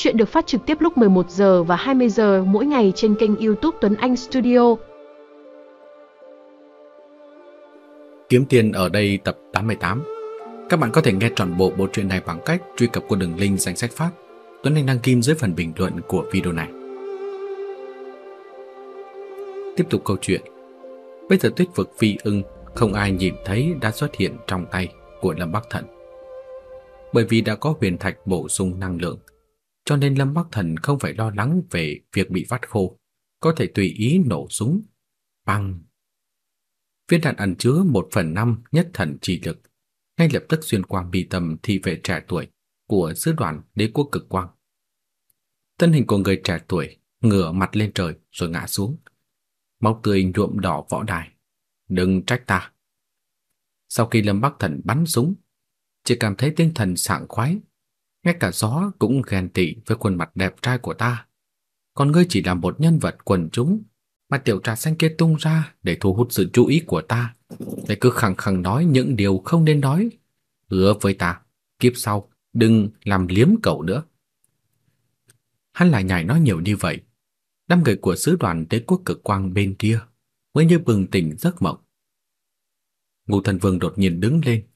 Chuyện được phát trực tiếp lúc 11 giờ và 20 giờ mỗi ngày trên kênh YouTube Tuấn Anh Studio. Kiếm tiền ở đây tập 88. Các bạn có thể nghe trọn bộ bộ truyện này bằng cách truy cập qua đường link danh sách phát Tuấn Anh đăng kim dưới phần bình luận của video này. Tiếp tục câu chuyện. Bây giờ tuyết vực phi ưng không ai nhìn thấy đã xuất hiện trong tay của Lâm Bắc Thần. Bởi vì đã có huyền thạch bổ sung năng lượng, cho nên Lâm Bắc Thần không phải lo lắng về việc bị vắt khô, có thể tùy ý nổ súng. Băng! Viên đạn ẩn chứa một phần năm nhất thần chỉ lực, ngay lập tức xuyên qua bì tầm thị vệ trẻ tuổi của sứ đoàn đế quốc cực quang. Thân hình của người trẻ tuổi ngửa mặt lên trời rồi ngã xuống. Máu tươi nhuộm đỏ võ đài. Đừng trách ta. Sau khi Lâm Bắc Thần bắn súng, chỉ cảm thấy tinh thần sảng khoái. Ngay cả gió cũng ghen tị với khuôn mặt đẹp trai của ta. Còn ngươi chỉ là một nhân vật quần chúng mà tiểu trà xanh kia tung ra để thu hút sự chú ý của ta. Để cứ khăng khăng nói những điều không nên nói. Hứa với ta, kiếp sau đừng làm liếm cậu nữa. Hắn lại nhảy nói nhiều như vậy. đám người của sứ đoàn đế quốc cực quang bên kia mới như bừng tỉnh giấc mộng. Ngụ Thần Vương đột nhiên đứng lên,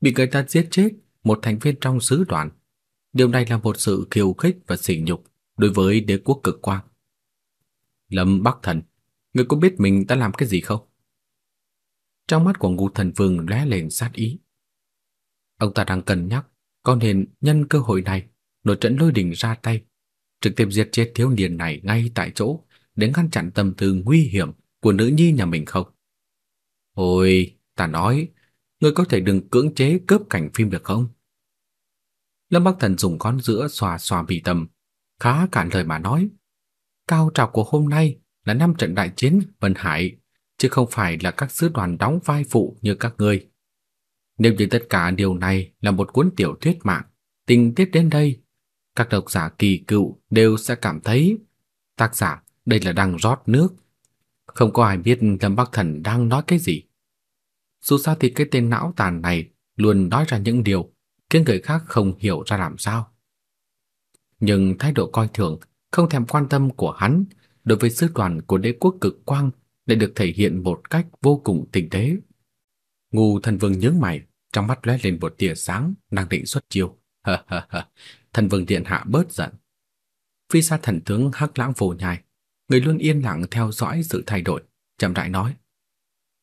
bị người ta giết chết một thành viên trong sứ đoàn. Điều này là một sự khiêu khích và sỉ nhục đối với đế quốc cực quang. Lâm Bắc Thần, người có biết mình đã làm cái gì không? Trong mắt của Ngô Thần Vương lóe lên sát ý. Ông ta đang cân nhắc có nên nhân cơ hội này nổi trận lôi đình ra tay, trực tiếp giết chết thiếu niên này ngay tại chỗ để ngăn chặn tâm tư nguy hiểm của nữ nhi nhà mình không? Ôi, ta nói, ngươi có thể đừng cưỡng chế cướp cảnh phim được không? Lâm Bắc Thần dùng con giữa xòa xòa bị tâm, khá cạn lời mà nói. Cao trào của hôm nay là năm trận đại chiến Vân Hải, chứ không phải là các sứ đoàn đóng vai phụ như các ngươi. Nếu như tất cả điều này là một cuốn tiểu thuyết mạng, tình tiết đến đây, các độc giả kỳ cựu đều sẽ cảm thấy tác giả đây là đang rót nước. Không có ai biết Lâm Bắc Thần đang nói cái gì. Dù sao thì cái tên não tàn này luôn nói ra những điều khiến người khác không hiểu ra làm sao. Nhưng thái độ coi thường, không thèm quan tâm của hắn đối với sứ đoàn của đế quốc cực quang lại được thể hiện một cách vô cùng tinh tế. Ngô Thần Vương nhướng mày, trong mắt lóe lên một tia sáng, đang định xuất chiêu. Hờ hờ hờ, Thần Vương điện hạ bớt giận. Phi sa thần tướng Hắc Lãng Phổ Nhai, người luôn yên lặng theo dõi sự thay đổi, chậm rãi nói: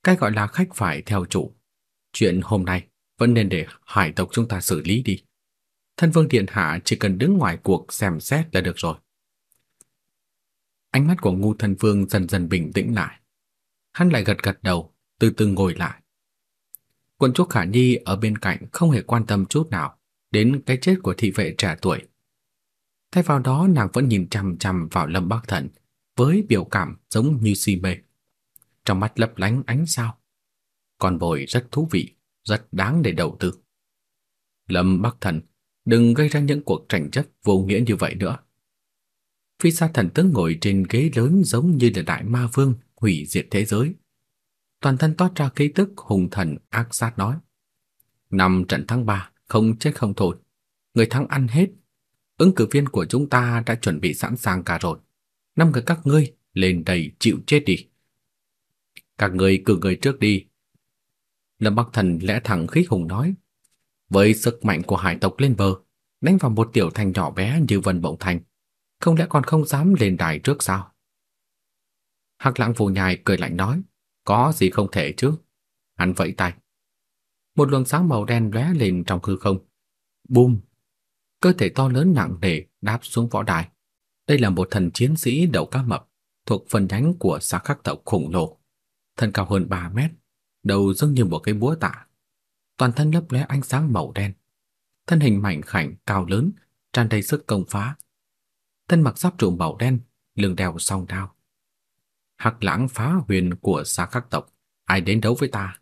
"Cái gọi là khách phải theo chủ, chuyện hôm nay vẫn nên để hải tộc chúng ta xử lý đi. thân Vương điện hạ chỉ cần đứng ngoài cuộc xem xét là được rồi." Ánh mắt của Ngu Thần Vương dần dần bình tĩnh lại. Hắn lại gật gật đầu, từ từ ngồi lại. Quân chúa Khả Nhi ở bên cạnh không hề quan tâm chút nào đến cái chết của thị vệ trẻ tuổi. Thay vào đó nàng vẫn nhìn chằm chằm vào Lâm Bắc Thần với biểu cảm giống như si mê. Trong mắt lấp lánh ánh sao. Con bồi rất thú vị, rất đáng để đầu tư. Lâm Bắc Thần, đừng gây ra những cuộc tranh chấp vô nghĩa như vậy nữa. Phi sa thần tướng ngồi trên ghế lớn giống như là đại ma vương hủy diệt thế giới toàn thân toát ra khí tức hùng thần ác sát nói. Năm trận thắng ba, không chết không thôi. Người thắng ăn hết. Ứng cử viên của chúng ta đã chuẩn bị sẵn sàng cả rồi. Năm người các ngươi lên đầy chịu chết đi. Các ngươi cử người trước đi. Lâm Bắc Thần lẽ thẳng khí hùng nói. Với sức mạnh của hải tộc lên bờ, đánh vào một tiểu thành nhỏ bé như Vân Bổng Thành, không lẽ còn không dám lên đài trước sao? Hắc Lãng Phù Nhai cười lạnh nói. Có gì không thể chứ? Hắn vẫy tay. Một luồng sáng màu đen lóe lên trong hư không. Bùm! Cơ thể to lớn nặng nề đáp xuống võ đài. Đây là một thần chiến sĩ đầu cá mập, thuộc phần nhánh của xã khắc tộc khủng lồ. Thân cao hơn 3 mét, đầu giống như một cái búa tạ. Toàn thân lấp lóe ánh sáng màu đen. Thân hình mảnh khảnh, cao lớn, tràn đầy sức công phá. Thân mặc giáp trụ màu đen, lưng đeo song đao, Hắc lãng phá huyền của xa khắc tộc, ai đến đấu với ta?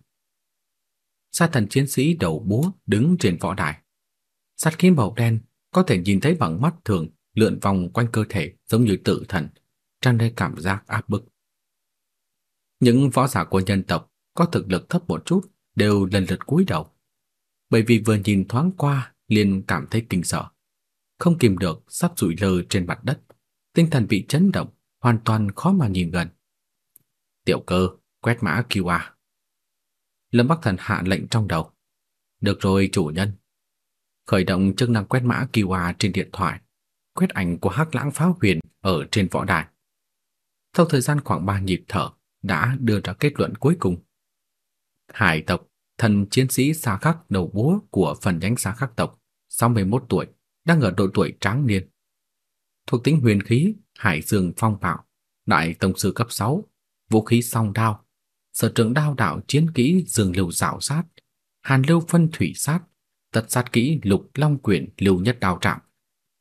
Sa thần chiến sĩ đầu búa đứng trên võ đài. Sát khí màu đen có thể nhìn thấy bằng mắt thường lượn vòng quanh cơ thể giống như tự thần, tràn đầy cảm giác áp bức. Những võ giả của nhân tộc có thực lực thấp một chút đều lần lượt cúi đầu, bởi vì vừa nhìn thoáng qua liền cảm thấy kinh sợ. không kìm được sắp rụi lơ trên mặt đất, tinh thần bị chấn động, hoàn toàn khó mà nhìn gần. Tiểu cơ, quét mã QR. Lâm Bắc Thần hạ lệnh trong đầu. Được rồi chủ nhân. Khởi động chức năng quét mã QR trên điện thoại, quét ảnh của Hắc Lãng Pháo Huyền ở trên võ đài. Sau thời gian khoảng 3 nhịp thở, đã đưa ra kết luận cuối cùng. Hải tộc, thần chiến sĩ xa khắc đầu búa của phần nhánh xa khắc tộc, 61 tuổi, đang ở độ tuổi tráng niên. Thuộc tính huyền khí, hải dương phong bạo, đại tông sư cấp 6, vũ khí song đao, sở trường đao đạo chiến kỹ dương lưu dạo sát, hàn lưu phân thủy sát, tật sát kỹ lục long quyển lưu nhất đao trạm,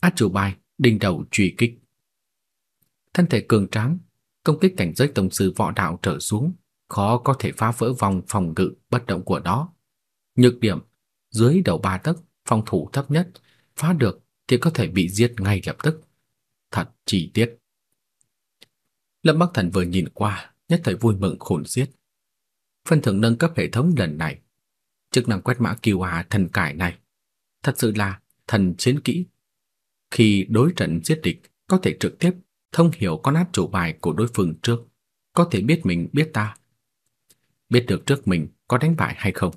át chủ bài đinh đầu truy kích. Thân thể cường tráng, công kích cảnh giới tông sư võ đạo trở xuống, khó có thể phá vỡ vòng phòng ngự bất động của nó. Nhược điểm, dưới đầu ba tấc, phòng thủ thấp nhất, phá được thì có thể bị giết ngay lập tức. Thật chi tiết. Lâm Bắc Thần vừa nhìn qua, nhất thời vui mừng khôn xiết. Phân thưởng nâng cấp hệ thống lần này, chức năng quét mã QR thần cải này, thật sự là thần chiến kỹ. Khi đối trận giết địch, có thể trực tiếp thông hiểu con át chủ bài của đối phương trước, có thể biết mình biết ta, biết được trước mình có đánh bại hay không.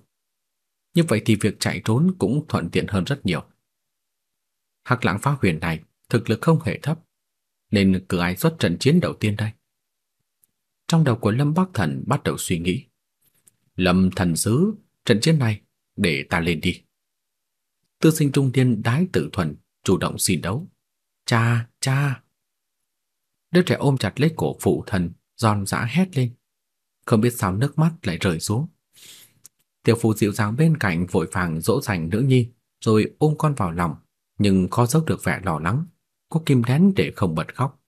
Như vậy thì việc chạy trốn cũng thuận tiện hơn rất nhiều. Hắc Lãng Phá Huyền này thực lực không hề thấp, nên cử ai xuất trận chiến đầu tiên đây? Trong đầu của Lâm Bắc Thần bắt đầu suy nghĩ. Lâm Thần Sứ, trận chiến này để ta lên đi. Tư sinh trung niên đái tử thuần chủ động xin đấu. Cha, cha. Đứa trẻ ôm chặt lấy cổ phụ thần, giòn giã hét lên. Không biết sao nước mắt lại rơi xuống. Tiểu phụ dịu dàng bên cạnh vội vàng dỗ dành nữ nhi, rồi ôm con vào lòng, nhưng khó giấu được vẻ lo lắng, cố kim nén để không bật khóc.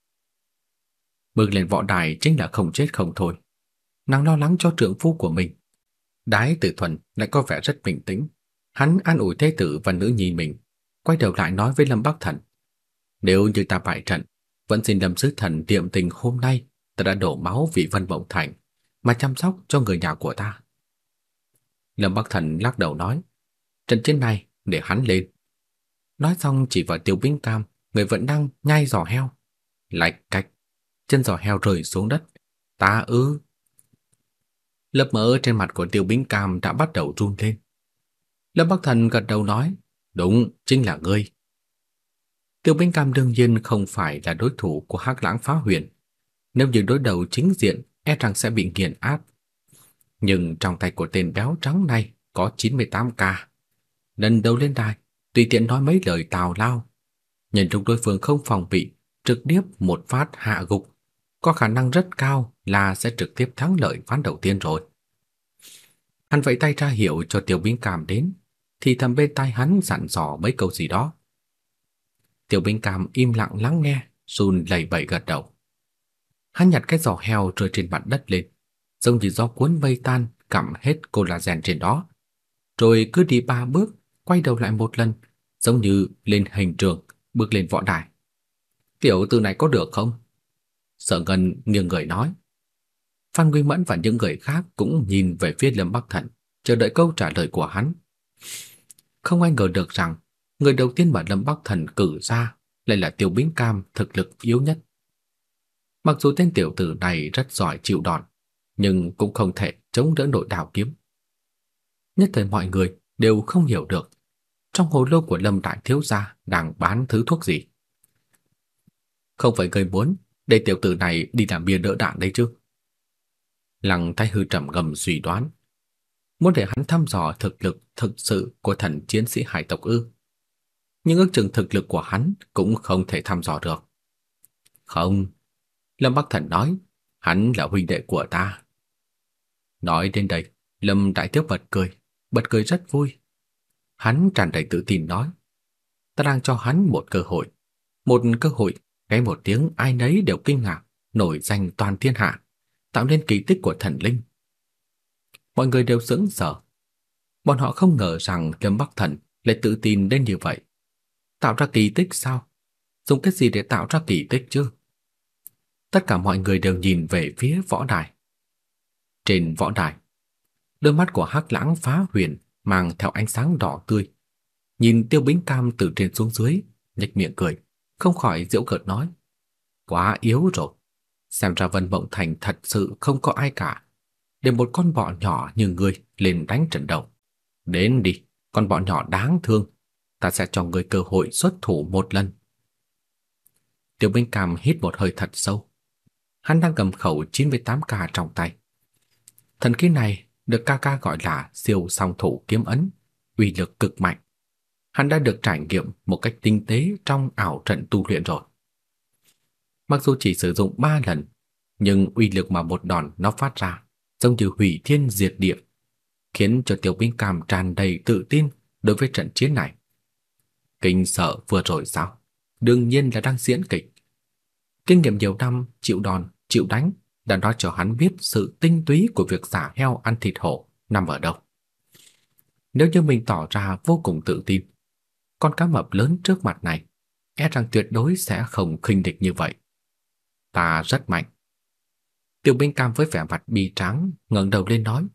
Bước lên võ đài chính là không chết không thôi. Nàng lo lắng cho trưởng phu của mình. Đái tử thuần lại có vẻ rất bình tĩnh. Hắn an ủi thế tử và nữ nhi mình, quay đầu lại nói với Lâm Bắc Thần. Nếu như ta bại trận, vẫn xin Lâm Sứ Thần tiệm tình hôm nay ta đã đổ máu vì Vân Vọng Thành mà chăm sóc cho người nhà của ta. Lâm Bắc Thần lắc đầu nói, trận chiến này để hắn lên. Nói xong chỉ vào Tiêu Vĩnh Cam, người vẫn đang nhai giò heo. Lạch cạch, chân giò heo rơi xuống đất. Ta ư. Lớp mỡ trên mặt của Tiêu Vĩnh Cam đã bắt đầu run lên. Lâm Bắc Thần gật đầu nói, đúng, chính là ngươi. Tiêu Bính Cam đương nhiên không phải là đối thủ của Hắc Lãng Phá Huyền. Nếu như đối đầu chính diện, e rằng sẽ bị nghiền áp. Nhưng trong tay của tên béo trắng này có 98k. Lần đầu lên đài, tùy tiện nói mấy lời tào lao. Nhìn lúc đối phương không phòng bị, trực tiếp một phát hạ gục, có khả năng rất cao là sẽ trực tiếp thắng lợi ván đầu tiên rồi. Hắn vẫy tay ra hiệu cho Tiểu Bính Cảm đến, thì thầm bên tai hắn dặn dò mấy câu gì đó. Tiểu Bính Cảm im lặng lắng nghe, run lẩy bẩy gật đầu. Hắn nhặt cái giò heo rơi trên mặt đất lên, giống như gió cuốn mây tan, cặm hết collagen trên đó. Rồi cứ đi ba bước, quay đầu lại một lần, giống như lên hành trường, bước lên võ đài. Tiểu tử này có được không? Sở Ngân nghiêng người nói. Phan Quy Mẫn và những người khác cũng nhìn về phía Lâm Bắc Thần, chờ đợi câu trả lời của hắn. Không ai ngờ được rằng người đầu tiên mà Lâm Bắc Thần cử ra lại là Tiêu Bính Cam thực lực yếu nhất. Mặc dù tên tiểu tử này rất giỏi chịu đòn, nhưng cũng không thể chống đỡ nổi đào kiếm. Nhất thời mọi người đều không hiểu được trong hồ lô của Lâm Đại Thiếu Gia đang bán thứ thuốc gì. Không phải người muốn để tiểu tử này đi làm bia đỡ đạn đấy chứ. Lăng Thái Hư trầm ngầm suy đoán, muốn để hắn thăm dò thực lực thực sự của thần chiến sĩ hải tộc ư. Nhưng ước chừng thực lực của hắn cũng không thể thăm dò được. Không, Lâm Bắc Thần nói, hắn là huynh đệ của ta. Nói đến đây, Lâm Đại Thiếu bật cười, bật cười rất vui. Hắn tràn đầy tự tin nói, ta đang cho hắn một cơ hội. Một cơ hội, cái một tiếng ai nấy đều kinh ngạc, nổi danh toàn thiên hạ, tạo nên kỳ tích của thần linh. Mọi người đều sững sờ. Bọn họ không ngờ rằng Lâm Bắc Thần lại tự tin đến như vậy. Tạo ra kỳ tích sao? Dùng cái gì để tạo ra kỳ tích chứ? Tất cả mọi người đều nhìn về phía võ đài. Trên võ đài, đôi mắt của Hắc Lãng phá huyền mang theo ánh sáng đỏ tươi. Nhìn Tiêu Bính Cam từ trên xuống dưới, nhếch miệng cười, không khỏi giễu cợt nói: "Quá yếu rồi, xem ra Vân Mộng Thành thật sự không có ai cả, để một con bọ nhỏ như ngươi lên đánh trận đầu. Đến đi, con bọ nhỏ đáng thương, ta sẽ cho ngươi cơ hội xuất thủ một lần." Tiêu Minh Cam hít một hơi thật sâu. Hắn đang cầm khẩu 98k trong tay. Thần khí này được ca ca gọi là siêu song thủ kiếm ấn, uy lực cực mạnh. Hắn đã được trải nghiệm một cách tinh tế trong ảo trận tu luyện rồi. Mặc dù chỉ sử dụng 3 lần, nhưng uy lực mà một đòn nó phát ra giống như hủy thiên diệt địa, khiến cho Tiểu Binh Cam tràn đầy tự tin đối với trận chiến này. Kinh sợ vừa rồi sao? Đương nhiên là đang diễn kịch. Kinh nghiệm nhiều năm chịu đòn, chịu đánh đã nói cho hắn biết sự tinh túy của việc giả heo ăn thịt hổ nằm ở đâu. Nếu như mình tỏ ra vô cùng tự tin, con cá mập lớn trước mặt này e rằng tuyệt đối sẽ không khinh địch như vậy. Ta rất mạnh. Tiểu minh cam với vẻ mặt bi tráng ngẩng đầu lên nói,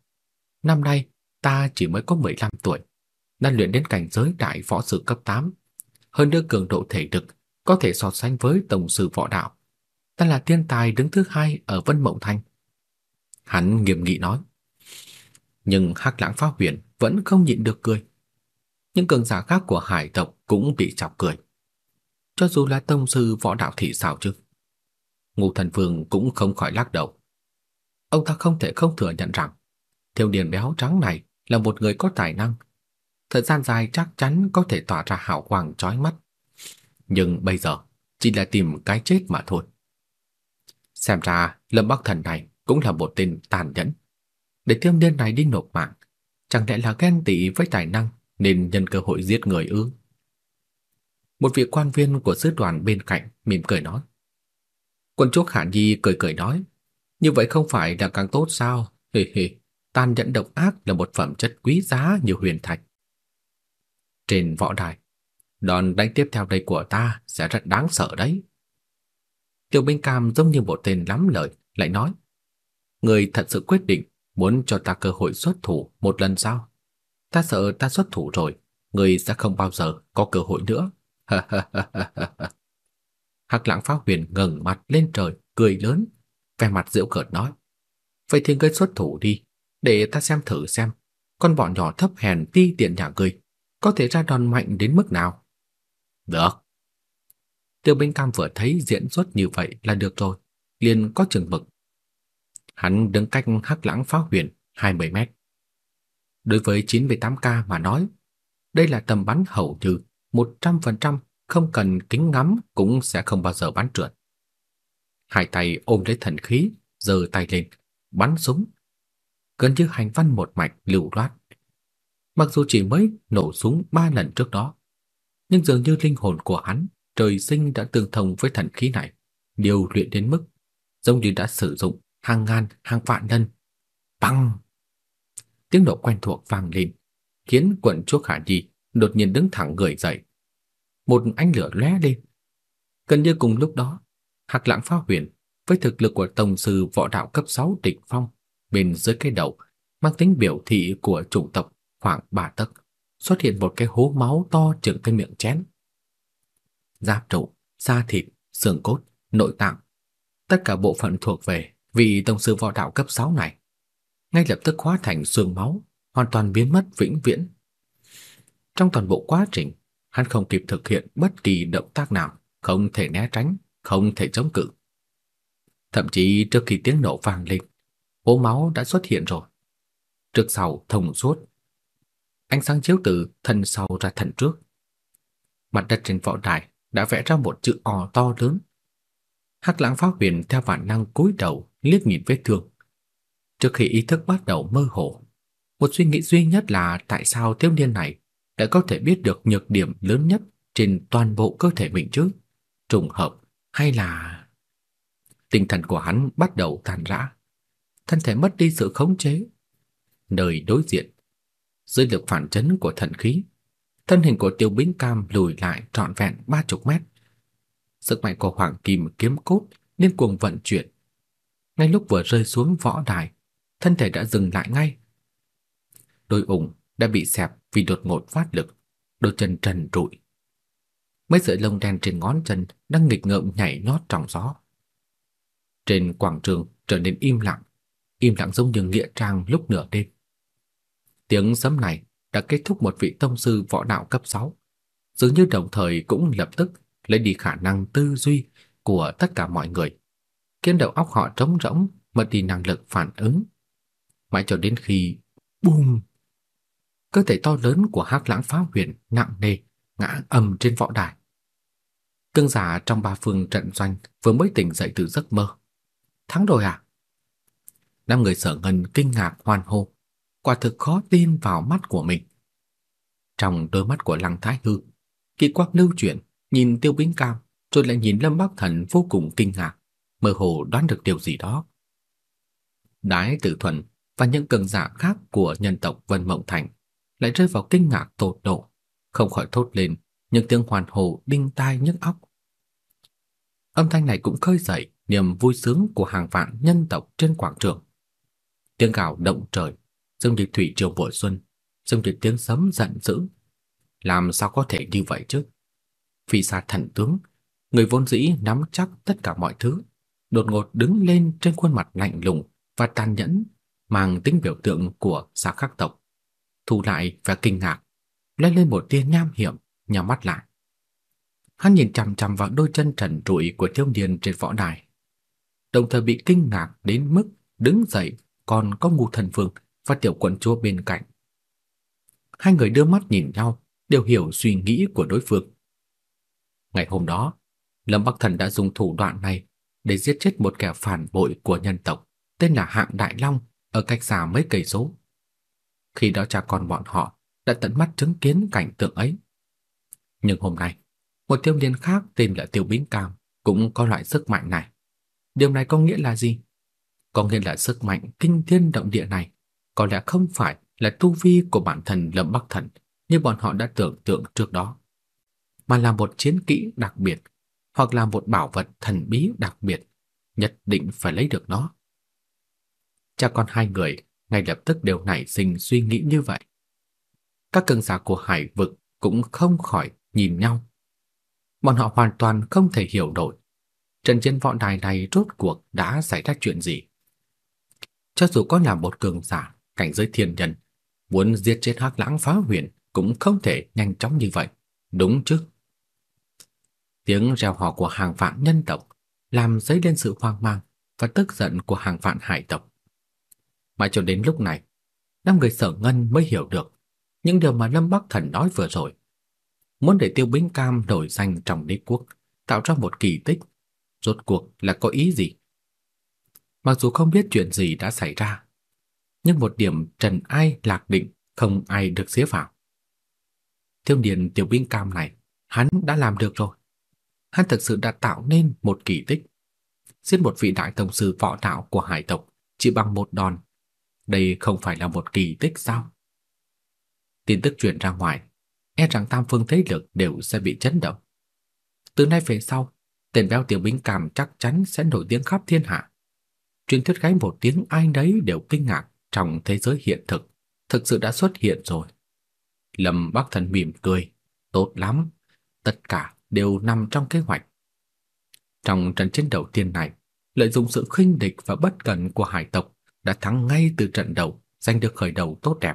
năm nay ta chỉ mới có 15 tuổi, đã luyện đến cảnh giới đại võ sư cấp 8, hơn nữa cường độ thể lực có thể so sánh với tổng sư võ đạo. Ta là thiên tài đứng thứ hai ở Vân Mộng Thành. Hắn nghiêm nghị nói. Nhưng Hắc Lãng Phá Huyền vẫn không nhịn được cười. Những cường giả khác của hải tộc cũng bị chọc cười. Cho dù là tông sư võ đạo thị sao chứ? ngô Thần Vương cũng không khỏi lắc đầu. Ông ta không thể không thừa nhận rằng, Thiếu niên béo trắng này là một người có tài năng. Thời gian dài chắc chắn có thể tỏa ra hào quang chói mắt. Nhưng bây giờ chỉ là tìm cái chết mà thôi. Xem ra Lâm Bắc Thần này cũng là một tên tàn nhẫn. Để thiếu niên này đi nộp mạng, chẳng lẽ là ghen tị với tài năng nên nhân cơ hội giết người ư? Một vị quan viên của sứ đoàn bên cạnh mỉm cười nói. Quân chúa Khả Nhi cười cười nói, như vậy không phải là càng tốt sao? Hề hề, tàn nhẫn độc ác là một phẩm chất quý giá như huyền thạch. Trên võ đài, đòn đánh tiếp theo đây của ta sẽ rất đáng sợ đấy. Tiểu Minh Cam giống như một tên lắm lời, lại nói: "Người thật sự quyết định muốn cho ta cơ hội xuất thủ một lần sao? Ta sợ ta xuất thủ rồi, người sẽ không bao giờ có cơ hội nữa." Hắc Lãng Phá Huyền ngẩng mặt lên trời, cười lớn, vẻ mặt giễu cợt nói: "Vậy thì ngươi xuất thủ đi, để ta xem thử xem, con bọn nhỏ thấp hèn ti tiện nhà ngươi có thể ra đòn mạnh đến mức nào?" "Được." Tiêu Binh Cam vừa thấy diễn xuất như vậy là được rồi, liền có chừng mực. Hắn đứng cách Hắc Lãng Phá Huyền 20 mét. Đối với 98K mà nói, đây là tầm bắn hầu như 100% không cần kính ngắm cũng sẽ không bao giờ bắn trượt. Hai tay ôm lấy thần khí, giơ tay lên, bắn súng. Gần như hành văn một mạch lưu loát. Mặc dù chỉ mới nổ súng ba lần trước đó, nhưng dường như linh hồn của hắn trời sinh đã tương thông với thần khí này, điều luyện đến mức giống như đã sử dụng hàng ngàn, hàng vạn lần. Băng! Tiếng nổ quen thuộc vang lên, khiến quận chúa Khả Nhi đột nhiên đứng thẳng người dậy. Một ánh lửa lóe lên. Gần như cùng lúc đó, Hắc Lãng Phá Huyền với thực lực của tổng sư võ đạo cấp 6 đỉnh phong bên dưới cái đầu mang tính biểu thị của chủng tộc khoảng ba tấc xuất hiện một cái hố máu to chừng cái miệng chén giáp trụ, da thịt, xương cốt, nội tạng, tất cả bộ phận thuộc về vị tông sư võ đạo cấp 6 này, ngay lập tức hóa thành xương máu, hoàn toàn biến mất vĩnh viễn. Trong toàn bộ quá trình, hắn không kịp thực hiện bất kỳ động tác nào, không thể né tránh, không thể chống cự. Thậm chí trước khi tiếng nổ vang lên, hố máu đã xuất hiện rồi. Trước sau thông suốt. Ánh sáng chiếu từ thân sau ra thân trước. Mặt đất trên võ đài đã vẽ ra một chữ O to lớn. Hắc Lãng Pháp Huyền theo bản năng cúi đầu liếc nhìn vết thương. Trước khi ý thức bắt đầu mơ hồ, một suy nghĩ duy nhất là tại sao thiếu niên này đã có thể biết được nhược điểm lớn nhất trên toàn bộ cơ thể mình chứ? Trùng hợp hay là tinh thần của hắn bắt đầu tàn rã, thân thể mất đi sự khống chế. Nơi đối diện, dưới lực phản chấn của thần khí, thân hình của Tiêu Bính Cam lùi lại trọn vẹn ba chục mét. Sức mạnh của Hoàng Kim kiếm cốt liên cuồng vận chuyển. Ngay lúc vừa rơi xuống võ đài, thân thể đã dừng lại ngay. Đôi ủng đã bị xẹp vì đột ngột phát lực, đôi chân trần trụi. mấy sợi lông đen trên ngón chân đang nghịch ngợm nhảy nhót trong gió. Trên quảng trường trở nên im lặng, im lặng giống như nghĩa trang lúc nửa đêm. Tiếng sấm này đã kết thúc một vị tông sư võ đạo cấp 6, dường như đồng thời cũng lập tức lấy đi khả năng tư duy của tất cả mọi người, khiến đầu óc họ trống rỗng, mất đi năng lực phản ứng. Mãi cho đến khi bùm, cơ thể to lớn của Hắc Lãng Phá Huyền nặng nề ngã ầm trên võ đài. Cương giả trong ba phương trận doanh vừa mới tỉnh dậy từ giấc mơ. Thắng rồi à? Năm người sở ngân kinh ngạc hoan hô, quả thực khó tin vào mắt của mình. Trong đôi mắt của Lăng Thái Hư, kỳ quang lưu chuyển, nhìn Tiêu Bính Cam rồi lại nhìn Lâm Bắc Thần vô cùng kinh ngạc, mơ hồ đoán được điều gì đó. Đái Tử Thuần và những cường giả khác của nhân tộc Vân Mộng Thành lại rơi vào kinh ngạc tột độ, không khỏi thốt lên những tiếng hoàn hồ đinh tai nhức óc. Âm thanh này cũng khơi dậy niềm vui sướng của hàng vạn nhân tộc trên quảng trường. Tiếng gào động trời, Dương Dịch thủy triều mùa xuân, Dương Dịch tiếng sấm giận dữ. Làm sao có thể như vậy chứ? Phi xa thần tướng, người vốn dĩ nắm chắc tất cả mọi thứ, đột ngột đứng lên trên khuôn mặt lạnh lùng và tàn nhẫn, mang tính biểu tượng của xã khắc tộc. Thu lại và kinh ngạc, lên lên một tia nham hiểm, nhắm mắt lại. Hắn nhìn chằm chằm vào đôi chân trần trụi của thiếu niên trên võ đài, đồng thời bị kinh ngạc đến mức đứng dậy còn có ngu thần phương và tiểu quận chúa bên cạnh. Hai người đưa mắt nhìn nhau, đều hiểu suy nghĩ của đối phương. Ngày hôm đó, Lâm Bắc Thần đã dùng thủ đoạn này để giết chết một kẻ phản bội của nhân tộc tên là Hạng Đại Long ở cách xa mấy cây số. Khi đó cha con bọn họ đã tận mắt chứng kiến cảnh tượng ấy. Nhưng hôm nay, một tiêu niên khác tên là Tiêu Bính Cam cũng có loại sức mạnh này. Điều này có nghĩa là gì? Có nghĩa là sức mạnh kinh thiên động địa này có lẽ không phải là tu vi của bản thân Lâm Bắc Thần như bọn họ đã tưởng tượng trước đó, mà là một chiến kỹ đặc biệt hoặc là một bảo vật thần bí đặc biệt, nhất định phải lấy được nó. Cha con hai người ngay lập tức đều nảy sinh suy nghĩ như vậy. Các cường giả của hải vực cũng không khỏi nhìn nhau. Bọn họ hoàn toàn không thể hiểu nổi trận chiến võ đài này rốt cuộc đã xảy ra chuyện gì. Cho dù có là một cường giả cảnh giới thiên nhân, muốn giết chết Hắc Lãng phá huyền cũng không thể nhanh chóng như vậy, đúng chứ? Tiếng reo hò của hàng vạn nhân tộc làm dấy lên sự hoang mang và tức giận của hàng vạn hải tộc. Mãi cho đến lúc này, năm người sở ngân mới hiểu được những điều mà Lâm Bắc Thần nói vừa rồi. Muốn để Tiêu Bính Cam nổi danh trong đế quốc, tạo ra một kỳ tích, rốt cuộc là có ý gì? Mặc dù không biết chuyện gì đã xảy ra, nhưng một điểm trần ai lạc định không ai được xía vào. Tiêu điền tiểu binh Cam này, hắn đã làm được rồi. Hắn thực sự đã tạo nên một kỳ tích. Giết một vị đại tổng sư võ đạo của hải tộc chỉ bằng một đòn. Đây không phải là một kỳ tích sao? Tin tức truyền ra ngoài, e rằng tam phương thế lực đều sẽ bị chấn động. Từ nay về sau, tên béo tiểu binh cảm chắc chắn sẽ nổi tiếng khắp thiên hạ. Truyền thuyết gái một tiếng ai nấy đều kinh ngạc trong thế giới hiện thực, thực sự đã xuất hiện rồi. Lâm Bắc Thần mỉm cười, tốt lắm, tất cả đều nằm trong kế hoạch. Trong trận chiến đầu tiên này, lợi dụng sự khinh địch và bất cẩn của hải tộc đã thắng ngay từ trận đầu, giành được khởi đầu tốt đẹp.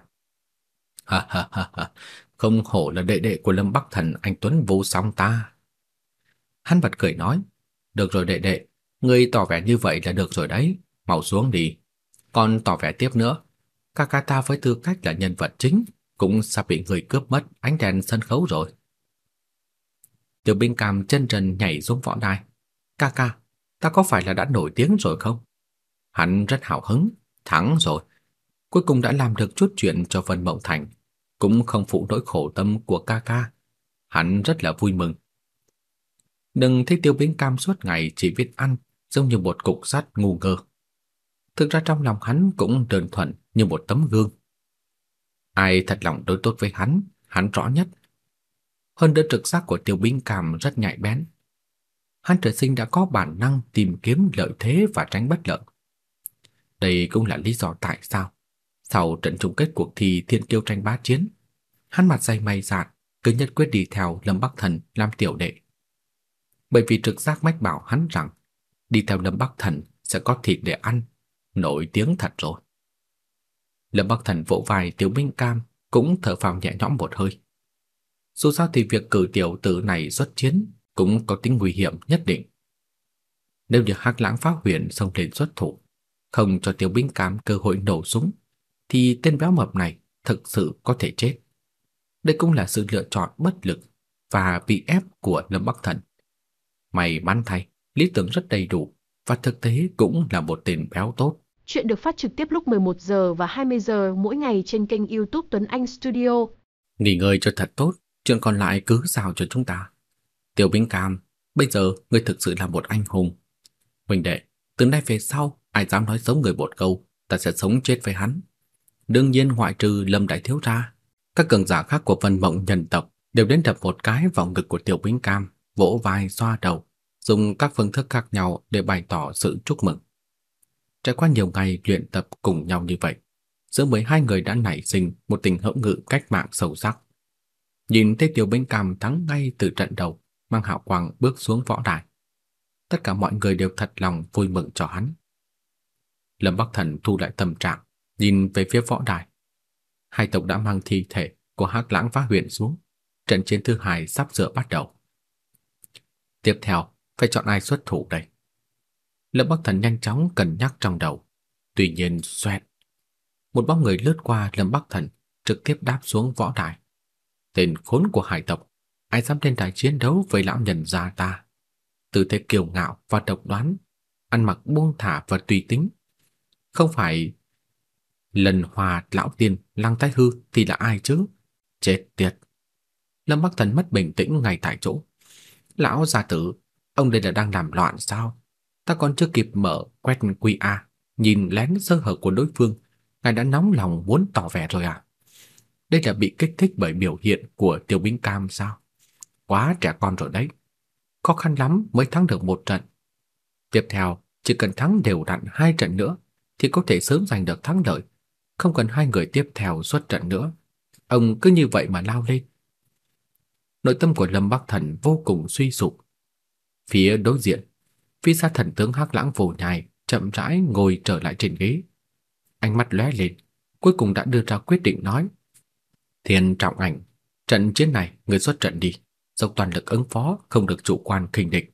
Ha ha ha ha, không hổ là đệ đệ của Lâm Bắc Thần anh Tuấn vô song ta. Hắn bật cười nói, được rồi đệ đệ, ngươi tỏ vẻ như vậy là được rồi đấy, mau xuống đi. Còn tỏ vẻ tiếp nữa, ca ca ta với tư cách là nhân vật chính cũng sắp bị người cướp mất ánh đèn sân khấu rồi. Tiểu binh cam chân trần nhảy xuống võ đài. Ca ca, ta có phải là đã nổi tiếng rồi không? Hắn rất hào hứng, thắng rồi. Cuối cùng đã làm được chút chuyện cho Vân Mộng Thành, cũng không phụ nỗi khổ tâm của ca ca. Hắn rất là vui mừng. Đừng thấy tiêu binh cam suốt ngày chỉ biết ăn, giống như một cục sắt ngu ngơ. Thực ra trong lòng hắn cũng đơn thuần như một tấm gương. Ai thật lòng đối tốt với hắn, hắn rõ nhất. Hơn nữa trực giác của tiêu bính cảm rất nhạy bén. Hắn trời sinh đã có bản năng tìm kiếm lợi thế và tránh bất lợi. Đây cũng là lý do tại sao sau trận chung kết cuộc thi Thiên Kiêu tranh bá chiến, hắn mặt dày mày dạn, cứ nhất quyết đi theo Lâm Bắc Thần làm tiểu đệ. Bởi vì trực giác mách bảo hắn rằng đi theo Lâm Bắc Thần sẽ có thịt để ăn, nổi tiếng thật rồi. Lâm Bắc Thần vỗ vai Tiểu Minh Cam cũng thở phào nhẹ nhõm một hơi. Dù sao thì việc cử tiểu tử này xuất chiến cũng có tính nguy hiểm nhất định. Nếu như Hắc Lãng Phá Huyền xông lên xuất thủ, không cho Tiểu Minh Cam cơ hội nổ súng, thì tên béo mập này thực sự có thể chết. Đây cũng là sự lựa chọn bất lực và bị ép của Lâm Bắc Thần. May mắn thay, lý tưởng rất đầy đủ và thực tế cũng là một tên béo tốt. Chuyện được phát trực tiếp lúc 11 giờ và 20 giờ mỗi ngày trên kênh YouTube Tuấn Anh Studio. Nghỉ ngơi cho thật tốt, chuyện còn lại cứ giao cho chúng ta. Tiểu Bính Cam, bây giờ ngươi thực sự là một anh hùng. Huynh đệ, từ nay về sau, ai dám nói xấu người một câu, ta sẽ sống chết với hắn. Đương nhiên ngoại trừ Lâm Đại Thiếu Gia, các cường giả khác của vân mộng nhân tộc đều đến đập một cái vào ngực của Tiểu Bính Cam, vỗ vai xoa đầu, dùng các phương thức khác nhau để bày tỏ sự chúc mừng. Trải qua nhiều ngày luyện tập cùng nhau như vậy, giữa 12 người đã nảy sinh một tình hữu ngự cách mạng sâu sắc. Nhìn thấy Tiêu Binh Cam thắng ngay từ trận đầu, mang hạo quang bước xuống võ đài. Tất cả mọi người đều thật lòng vui mừng cho hắn. Lâm Bắc Thần thu lại tâm trạng, nhìn về phía võ đài. Hai tộc đã mang thi thể của Hắc Lãng Phá Huyện xuống. Trận chiến thứ hai sắp sửa bắt đầu. Tiếp theo, phải chọn ai xuất thủ đây? Lâm Bắc Thần nhanh chóng cân nhắc trong đầu. Tuy nhiên, xoẹt. Một bóng người lướt qua Lâm Bắc Thần, trực tiếp đáp xuống võ đài. Tên khốn của hải tộc, ai dám lên đài chiến đấu với lão nhân gia ta? Tư thế kiêu ngạo và độc đoán, ăn mặc buông thả và tùy tính. Không phải lần hòa lão tiên lăng thái hư thì là ai chứ? Chết tiệt. Lâm Bắc Thần mất bình tĩnh ngay tại chỗ. Lão gia tử, ông đây là đang làm loạn sao? Ta còn chưa kịp mở quét qr, nhìn lén sơ hở của đối phương, ngài đã nóng lòng muốn tỏ vẻ rồi à? Đây là bị kích thích bởi biểu hiện của Tiêu Binh Cam sao? Quá trẻ con rồi đấy. Khó khăn lắm mới thắng được một trận. Tiếp theo, chỉ cần thắng đều đặn hai trận nữa thì có thể sớm giành được thắng lợi, không cần hai người tiếp theo xuất trận nữa. Ông cứ như vậy mà lao lên. Nội tâm của Lâm Bắc Thần vô cùng suy sụp. Phía đối diện, Phía xa thần tướng Hắc Lãng Vô Nhai chậm rãi ngồi trở lại trên ghế. Ánh mắt lóe lên, cuối cùng đã đưa ra quyết định nói: "Thiên Trọng Ảnh, trận chiến này người xuất trận đi, dốc toàn lực ứng phó, không được chủ quan khinh địch."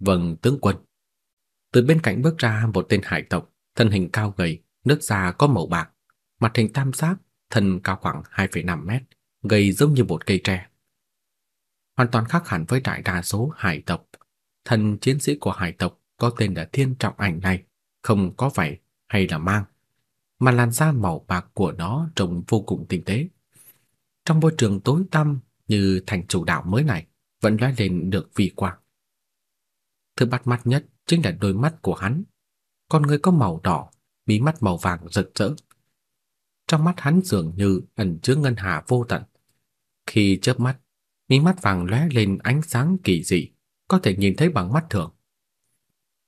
"Vâng, tướng quân." Từ bên cạnh bước ra một tên hải tộc, thân hình cao gầy, nước da có màu bạc, mặt hình tam giác, thân cao khoảng 2,5 mét, gầy giống như một cây tre. Hoàn toàn khác hẳn với đại đa số hải tộc. Thần chiến sĩ của hải tộc có tên là Thiên Trọng Ảnh này không có vảy hay là mang, mà làn da màu bạc của nó trông vô cùng tinh tế. Trong môi trường tối tăm như thành chủ đạo mới này, vẫn lóe lên được vì quang. Thứ bắt mắt nhất chính là đôi mắt của hắn. Con người có màu đỏ, mí mắt màu vàng rực rỡ. Trong mắt hắn dường như ẩn chứa ngân hà vô tận. Khi chớp mắt, mí mắt vàng lóe lên ánh sáng kỳ dị, có thể nhìn thấy bằng mắt thường.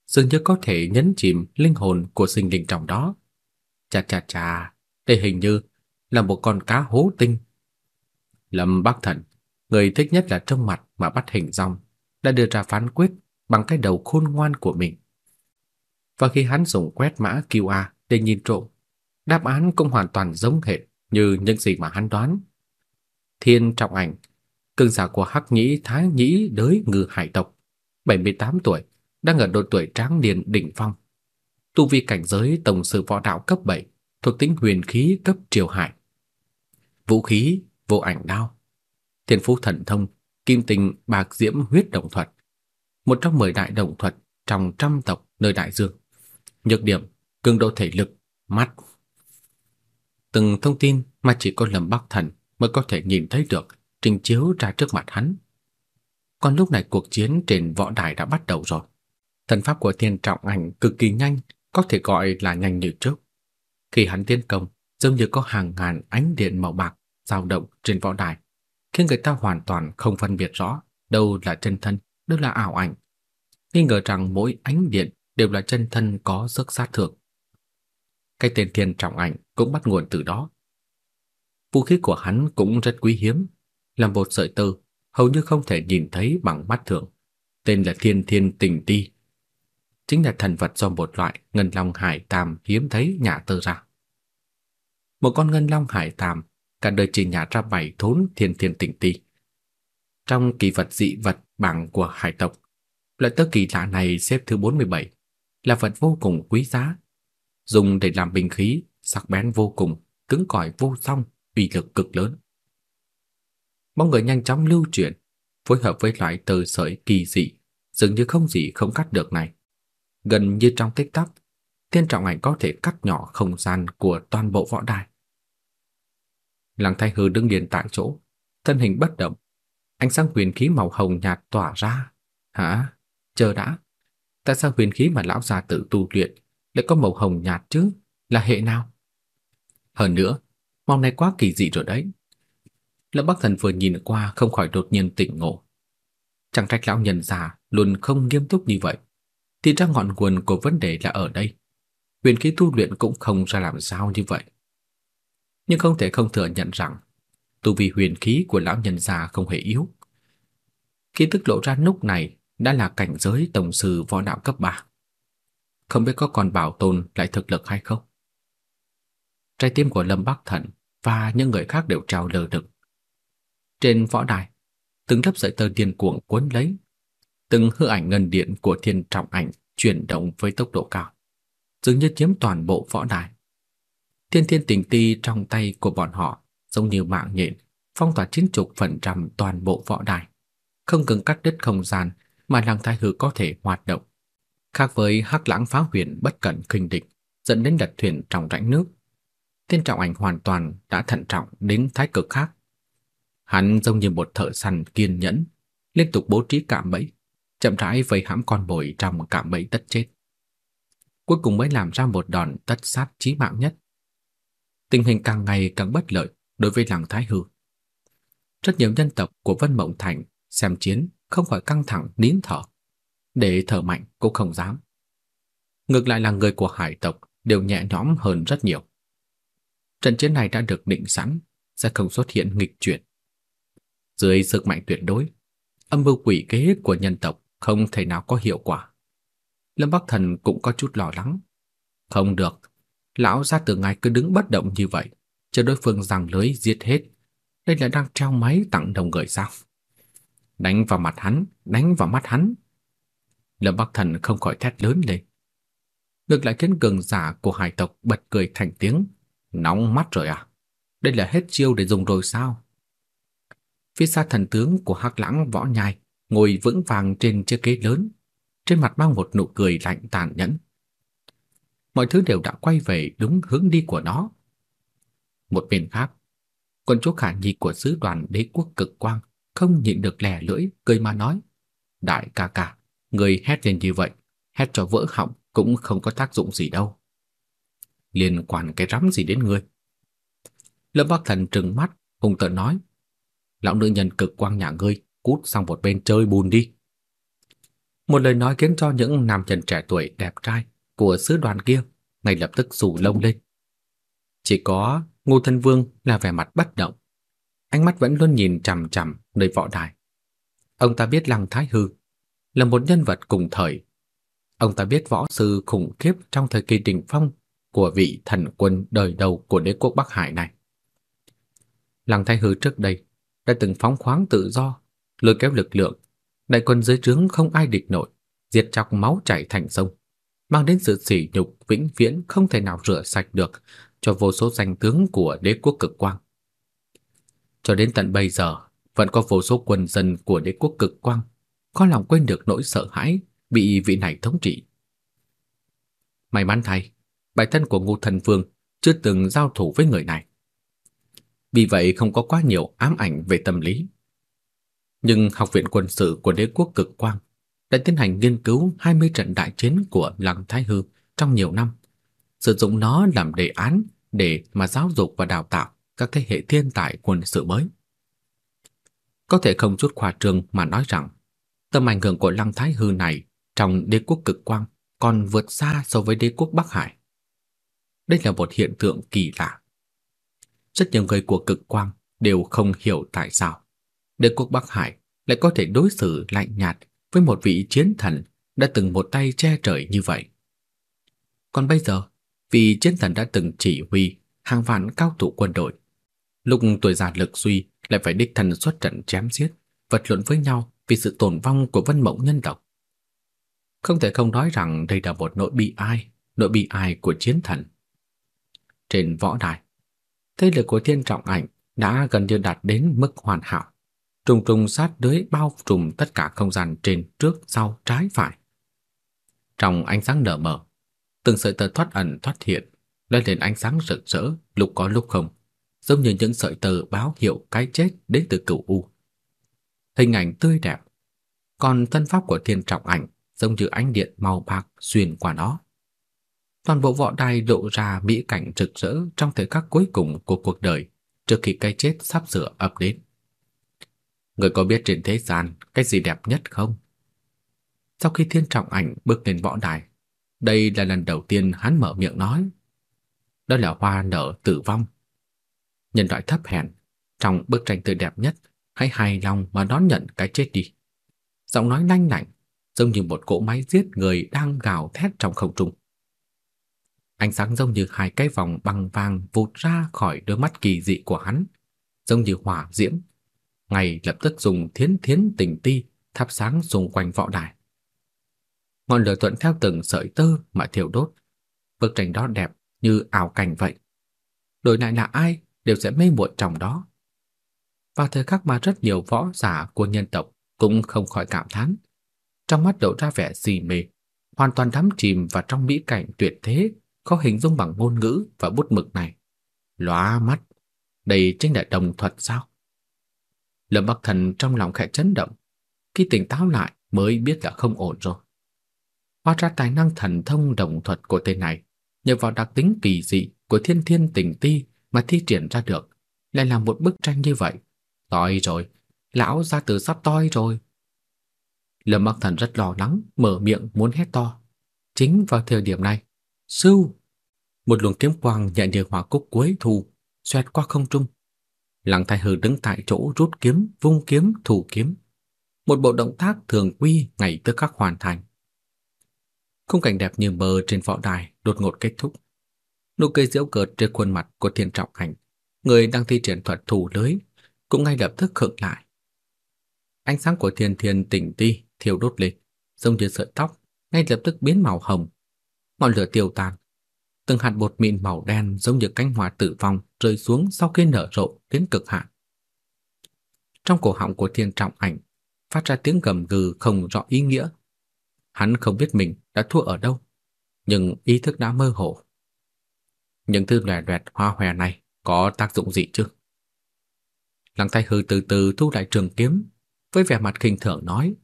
Dường như có thể nhấn chìm linh hồn của sinh linh trong đó. Chà chà chà, đây hình như là một con cá hố tinh. Lâm Bắc Thần, người thích nhất là trông mặt mà bắt hình dong, đã đưa ra phán quyết bằng cái đầu khôn ngoan của mình. Và khi hắn dùng quét mã QR để nhìn trộm, đáp án cũng hoàn toàn giống hệt như những gì mà hắn đoán. Thiên Trọng Ảnh, cường giả của Hắc Nhĩ Thái Nhĩ đới ngư hải tộc, 78 tuổi, đang ở độ tuổi tráng niên đỉnh phong. Tu vi cảnh giới tổng sư võ đạo cấp 7, thuộc tính huyền khí cấp triều hải. Vũ khí, vô ảnh đao. Thiên phú thần thông, kim tình bạc diễm huyết động thuật. Một trong mười đại động thuật trong trăm tộc nơi đại dương. Nhược điểm, cường độ thể lực, mắt. Từng thông tin mà chỉ có Lâm Bắc Thần mới có thể nhìn thấy được trình chiếu ra trước mặt hắn. Còn lúc này cuộc chiến trên võ đài đã bắt đầu rồi. Thần pháp của Thiên Trọng Ảnh cực kỳ nhanh, có thể gọi là nhanh như trước. Khi hắn tiến công, giống như có hàng ngàn ánh điện màu bạc dao động trên võ đài, khiến người ta hoàn toàn không phân biệt rõ đâu là chân thân, đâu là ảo ảnh. Nghi ngờ rằng mỗi ánh điện đều là chân thân có sức sát thương. Cái tên Thiên Trọng Ảnh cũng bắt nguồn từ đó. Vũ khí của hắn cũng rất quý hiếm, là một sợi tơ hầu như không thể nhìn thấy bằng mắt thường, tên là Thiên Thiên Tình Ti. Chính là thần vật do một loại ngân long hải tam hiếm thấy nhả tơ ra. Một con ngân long hải tam cả đời chỉ nhả ra bảy thốn Thiên Thiên Tình Ti. Trong kỳ vật dị vật bảng của hải tộc, loại tơ kỳ lạ này xếp thứ 47, là vật vô cùng quý giá, dùng để làm binh khí, sắc bén vô cùng, cứng cỏi vô song, uy lực cực lớn. Mọi người nhanh chóng lưu chuyển, phối hợp với loại tơ sợi kỳ dị, dường như không gì không cắt được này. Gần như trong tích tắc, tiên trọng ảnh có thể cắt nhỏ không gian của toàn bộ võ đài. Lăng Thái Hư đứng điền tại chỗ, thân hình bất động, ánh sáng huyền khí màu hồng nhạt tỏa ra. Hả? Chờ đã. Tại sao huyền khí mà lão già tự tu luyện lại có màu hồng nhạt chứ? Là hệ nào? Hơn nữa, màu này quá kỳ dị rồi đấy. Lâm Bắc Thần vừa nhìn qua không khỏi đột nhiên tỉnh ngộ. Chẳng trách lão nhân già luôn không nghiêm túc như vậy. Thì ra ngọn nguồn của vấn đề là ở đây. Huyền khí tu luyện cũng không ra làm sao như vậy. Nhưng không thể không thừa nhận rằng, tu vi huyền khí của lão nhân già không hề yếu. Khi tức lộ ra lúc này đã là cảnh giới tổng sư võ đạo cấp 3. Không biết có còn bảo tồn lại thực lực hay không? Trái tim của Lâm Bắc Thần và những người khác đều trao lờ lửng. Trên võ đài, từng lớp sợi tơ điên cuồng cuốn lấy, từng hư ảnh ngân điện của thiên trọng ảnh chuyển động với tốc độ cao, dường như chiếm toàn bộ võ đài. Thiên thiên tình ti trong tay của bọn họ giống như mạng nhện, phong tỏa chín chục phần trăm toàn bộ võ đài, không cần cắt đứt không gian mà Lăng Thái Hư có thể hoạt động. Khác với Hắc Lãng phá huyền bất cẩn khinh địch, dẫn đến lật thuyền trong rãnh nước. thiên trọng ảnh hoàn toàn đã thận trọng đến thái cực khác. Hắn giống như một thợ săn kiên nhẫn, liên tục bố trí cạm bẫy, chậm rãi vây hãm con mồi trong cạm bẫy tất chết. Cuối cùng mới làm ra một đòn tất sát chí mạng nhất. Tình hình càng ngày càng bất lợi đối với làng Thái Hư. Rất nhiều nhân tộc của Vân Mộng Thành xem chiến không khỏi căng thẳng nín thở. Để thở mạnh cũng không dám. Ngược lại là người của hải tộc đều nhẹ nhõm hơn rất nhiều. Trận chiến này đã được định sẵn, sẽ không xuất hiện nghịch chuyển. Dưới sức mạnh tuyệt đối, âm mưu quỷ kế của nhân tộc không thể nào có hiệu quả. Lâm Bắc Thần cũng có chút lo lắng. Không được, lão gia tử ngài cứ đứng bất động như vậy, chờ đối phương giằng lưới giết hết. Đây là đang treo máy tặng đồng người sao? Đánh vào mặt hắn, đánh vào mắt hắn. Lâm Bắc Thần không khỏi thét lớn lên. Ngược lại khiến cường giả của hải tộc bật cười thành tiếng. Nóng mắt rồi à? Đây là hết chiêu để dùng rồi sao? Phía xa thần tướng của Hắc Lãng Võ Nhai ngồi vững vàng trên chiếc ghế lớn, trên mặt mang một nụ cười lạnh tàn nhẫn. Mọi thứ đều đã quay về đúng hướng đi của nó. Một bên khác, quân chúa Khả Nhi của sứ đoàn đế quốc cực quang không nhịn được lè lưỡi, cười mà nói: "Đại ca ca, người hét lên như vậy, hét cho vỡ họng cũng không có tác dụng gì đâu. Liên quan cái rắm gì đến ngươi?" Lâm Bắc Thần trừng mắt, hùng tợn nói: "Lão nữ nhân cực quang nhà ngươi, cút sang một bên chơi bùn đi." Một lời nói khiến cho những nam nhân trẻ tuổi đẹp trai của sứ đoàn kia ngay lập tức sù lông lên. Chỉ có Ngô Thân Vương là vẻ mặt bất động, ánh mắt vẫn luôn nhìn chằm chằm nơi võ đài. Ông ta biết Lăng Thái Hư là một nhân vật cùng thời. Ông ta biết võ sư khủng khiếp trong thời kỳ đỉnh phong của vị thần quân đời đầu của đế quốc Bắc Hải này. Lăng Thái Hư trước đây đã từng phóng khoáng tự do, lôi kéo lực lượng, đại quân dưới trướng không ai địch nổi, diệt chọc máu chảy thành sông, mang đến sự sỉ nhục vĩnh viễn không thể nào rửa sạch được cho vô số danh tướng của đế quốc cực quang. Cho đến tận bây giờ, vẫn có vô số quân dân của đế quốc cực quang có lòng quên được nỗi sợ hãi bị vị này thống trị. May mắn thay, bài thân của Ngô Thần Vương chưa từng giao thủ với người này. Vì vậy không có quá nhiều ám ảnh về tâm lý. Nhưng Học viện quân sự của đế quốc cực quang đã tiến hành nghiên cứu 20 trận đại chiến của Lăng Thái Hư trong nhiều năm, sử dụng nó làm đề án để mà giáo dục và đào tạo các thế hệ thiên tài quân sự mới. Có thể không chút khoa trương mà nói rằng tầm ảnh hưởng của Lăng Thái Hư này trong đế quốc cực quang còn vượt xa so với đế quốc Bắc Hải. Đây là một hiện tượng kỳ lạ. Rất nhiều người của cực quang đều không hiểu tại sao Đế quốc Bắc Hải lại có thể đối xử lạnh nhạt với một vị chiến thần đã từng một tay che trời như vậy. Còn bây giờ, vị chiến thần đã từng chỉ huy hàng vạn cao thủ quân đội, lúc tuổi già lực suy lại phải đích thân xuất trận chém giết, vật lộn với nhau vì sự tồn vong của vân mộng nhân tộc. Không thể không nói rằng đây là một nỗi bi ai, nỗi bi ai của chiến thần. Trên võ đài, thế lực của thiên trọng ảnh đã gần như đạt đến mức hoàn hảo. Trùng trùng sát đới bao trùm tất cả không gian trên trước sau trái phải. Trong ánh sáng nở mờ, từng sợi tơ thoát ẩn thoát hiện, lên lên ánh sáng rực rỡ, lúc có lúc không, giống như những sợi tơ báo hiệu cái chết đến từ cửu u. Hình ảnh tươi đẹp, còn thân pháp của thiên trọng ảnh giống như ánh điện màu bạc xuyên qua nó. Toàn bộ võ đài lộ ra mỹ cảnh rực rỡ trong thời khắc cuối cùng của cuộc đời, trước khi cái chết sắp sửa ập đến. Người có biết trên thế gian cái gì đẹp nhất không? Sau khi Thiên Trọng Ảnh bước lên võ đài, đây là lần đầu tiên hắn mở miệng nói. Đó là hoa nở tử vong. Nhân loại thấp hèn, trong bức tranh tươi đẹp nhất, hãy hài lòng mà đón nhận cái chết đi. Giọng nói lanh lảnh, giống như một cỗ máy giết người đang gào thét trong không trung. Ánh sáng giống như hai cái vòng băng vàng vụt ra khỏi đôi mắt kỳ dị của hắn, giống như hỏa diễm. Ngay lập tức dùng thiến thiến tình ti thắp sáng xung quanh võ đài. Ngọn lửa thuận theo từng sợi tơ mà thiêu đốt. Bức tranh đó đẹp như ảo cảnh vậy. Đổi lại là ai đều sẽ mê muội trong đó. Và thời khắc mà rất nhiều võ giả của nhân tộc cũng không khỏi cảm thán, trong mắt lộ ra vẻ si mê, hoàn toàn đắm chìm vào trong mỹ cảnh tuyệt thế, có hình dung bằng ngôn ngữ và bút mực này. Lóa mắt, đây chính là đồng thuật sao? Lâm Bắc Thần trong lòng khẽ chấn động, khi tỉnh táo lại mới biết là không ổn rồi. Hóa ra tài năng thần thông đồng thuật của tên này nhờ vào đặc tính kỳ dị của thiên thiên tình ti mà thi triển ra được, lại là một bức tranh như vậy. Toi rồi, lão gia tử sắp toi rồi. Lâm Bắc Thần rất lo lắng, mở miệng muốn hét to. Chính vào thời điểm này, sưu, một luồng kiếm quang nhẹ như hỏa cúc cuối thu, xoẹt qua không trung. Lăng Thái Hư đứng tại chỗ rút kiếm, vung kiếm, thủ kiếm. Một bộ động tác thường quy ngày tức khắc hoàn thành. Khung cảnh đẹp như mơ trên võ đài đột ngột kết thúc. Nụ cười giễu cợt trên khuôn mặt của Thiên Trọng Hành, người đang thi triển thuật thủ lưới, cũng ngay lập tức khựng lại. Ánh sáng của Thiên Thiên Tỉnh Ti thiêu đốt lên, giống như sợi tóc, ngay lập tức biến màu hồng. Ngọn lửa tiêu tan, từng hạt bột mịn màu đen giống như cánh hoa tử vong rơi xuống sau khi nở rộ đến cực hạn. Trong cổ họng của Thiên Trọng Ảnh phát ra tiếng gầm gừ không rõ ý nghĩa. Hắn không biết mình đã thua ở đâu, nhưng ý thức đã mơ hồ. Những thứ lòe loẹt hoa hòe này có tác dụng gì chứ? Lăng tay Hư từ từ thu lại trường kiếm, với vẻ mặt khinh thường nói: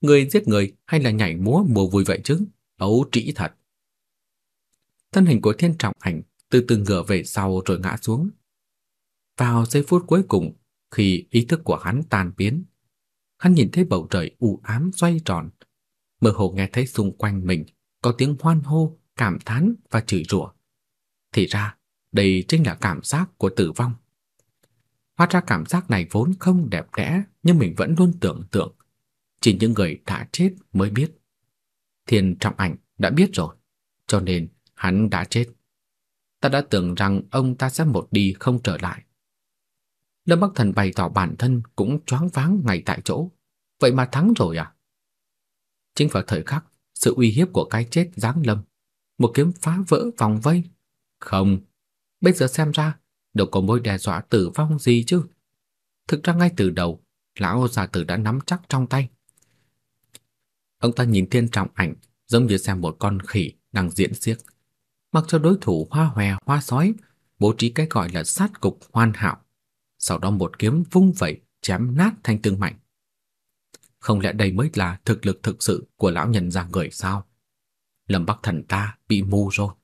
Người giết người hay là nhảy múa mùa vui vậy chứ? Ấu trĩ thật. Thân hình của thiên trọng ảnh từ từ ngửa về sau rồi ngã xuống. Vào giây phút cuối cùng, khi ý thức của hắn tan biến, hắn nhìn thấy bầu trời u ám xoay tròn, mơ hồ nghe thấy xung quanh mình có tiếng hoan hô, cảm thán và chửi rủa. Thì ra, đây chính là cảm giác của tử vong. Hóa ra cảm giác này vốn không đẹp đẽ, nhưng mình vẫn luôn tưởng tượng chỉ những người đã chết mới biết. Thiên Trọng Ảnh đã biết rồi, cho nên hắn đã chết. Ta đã tưởng rằng ông ta sẽ một đi không trở lại. Lâm Bắc Thần bày tỏ bản thân cũng choáng váng ngay tại chỗ. Vậy mà thắng rồi à? Chính vào thời khắc, sự uy hiếp của cái chết giáng lâm, một kiếm phá vỡ vòng vây. Không, bây giờ xem ra, đâu có mối đe dọa tử vong gì chứ. Thực ra ngay từ đầu, lão già tử đã nắm chắc trong tay. Ông ta nhìn thiên trọng ảnh giống như xem một con khỉ đang diễn xiếc. Mặc cho đối thủ hoa hòe hoa sói, bố trí cái gọi là sát cục hoàn hảo. Sau đó một kiếm vung vẩy chém nát thanh tương mạnh. Không lẽ đây mới là thực lực thực sự của lão nhân già người sao? Lâm Bắc Thần ta bị mù rồi.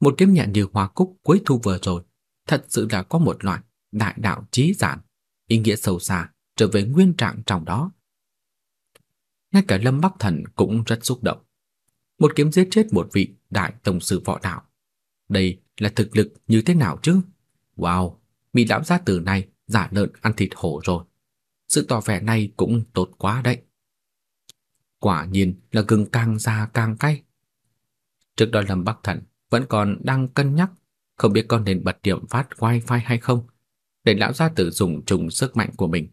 Một kiếm nhạn như hoa cúc cuối thu vừa rồi, thật sự là có một loại đại đạo trí giản, ý nghĩa sâu xa trở về nguyên trạng trong đó ngay cả Lâm Bắc Thần cũng rất xúc động. Một kiếm giết chết một vị đại tổng sư võ đạo. Đây là thực lực như thế nào chứ? Wow, bị lão gia tử này giả lợn ăn thịt hổ rồi. sự tỏ vẻ này cũng tốt quá đấy. Quả nhiên là gừng càng già càng cay. Trước đó Lâm Bắc Thần vẫn còn đang cân nhắc không biết con nên bật điểm phát wifi hay không để lão gia tử dùng trùng sức mạnh của mình.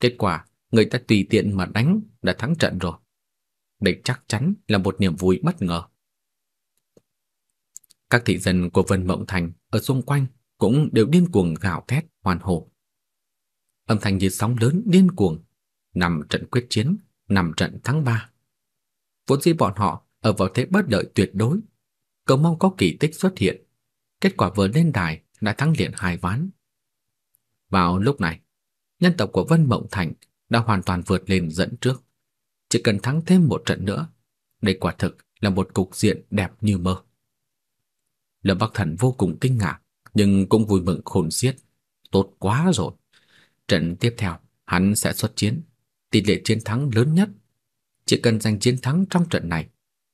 Kết quả, người ta tùy tiện mà đánh đã thắng trận rồi. Đây chắc chắn là một niềm vui bất ngờ. Các thị dân của Vân Mộng Thành ở xung quanh cũng đều điên cuồng gào thét hoan hô. Âm thanh như sóng lớn điên cuồng, nằm trận quyết chiến, nằm trận thắng ba. Vốn dĩ bọn họ ở vào thế bất lợi tuyệt đối, cầu mong có kỳ tích xuất hiện. Kết quả vừa lên đài đã thắng liền hai ván. Vào lúc này, nhân tộc của Vân Mộng Thành đã hoàn toàn vượt lên dẫn trước. Chỉ cần thắng thêm một trận nữa, đây quả thực là một cục diện đẹp như mơ. Lâm Bắc Thần vô cùng kinh ngạc, nhưng cũng vui mừng khôn xiết. Tốt quá rồi. Trận tiếp theo, hắn sẽ xuất chiến, tỷ lệ chiến thắng lớn nhất. Chỉ cần giành chiến thắng trong trận này,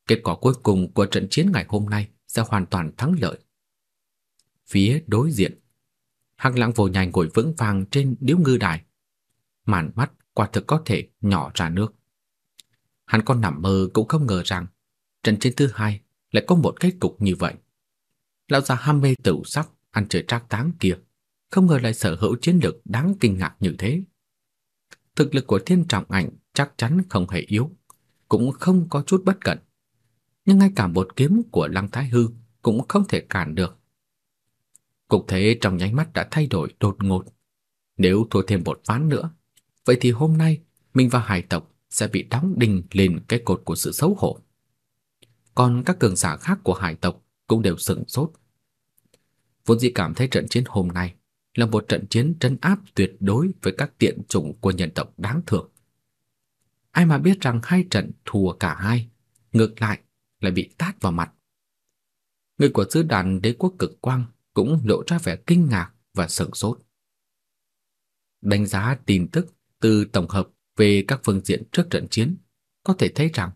kết quả cuối cùng của trận chiến ngày hôm nay sẽ hoàn toàn thắng lợi. Phía đối diện, Hắc Lãng vô nhành ngồi vững vàng trên điếu ngư đài. Màn mắt quả thực có thể nhỏ ra nước. Hắn còn nằm mơ cũng không ngờ rằng trận chiến thứ hai lại có một kết cục như vậy. Lão già ham mê tửu sắc, ăn chơi trác táng kia, không ngờ lại sở hữu chiến lược đáng kinh ngạc như thế. Thực lực của Thiên Trọng Ảnh chắc chắn không hề yếu, cũng không có chút bất cẩn. Nhưng ngay cả một kiếm của Lăng Thái Hư cũng không thể cản được. Cục thế trong nháy mắt đã thay đổi đột ngột. Nếu thua thêm một ván nữa, vậy thì hôm nay mình và hải tộc sẽ bị đóng đinh lên cái cột của sự xấu hổ. Còn các cường giả khác của hải tộc cũng đều sững sốt. Vốn dĩ cảm thấy trận chiến hôm nay là một trận chiến trấn áp tuyệt đối với các tiện chủng của nhân tộc đáng thương. Ai mà biết rằng hai trận thua cả hai, ngược lại lại bị tát vào mặt. Người của sứ đoàn đế quốc cực quang cũng lộ ra vẻ kinh ngạc và sửng sốt. Đánh giá tin tức từ tổng hợp về các phương diện trước trận chiến, có thể thấy rằng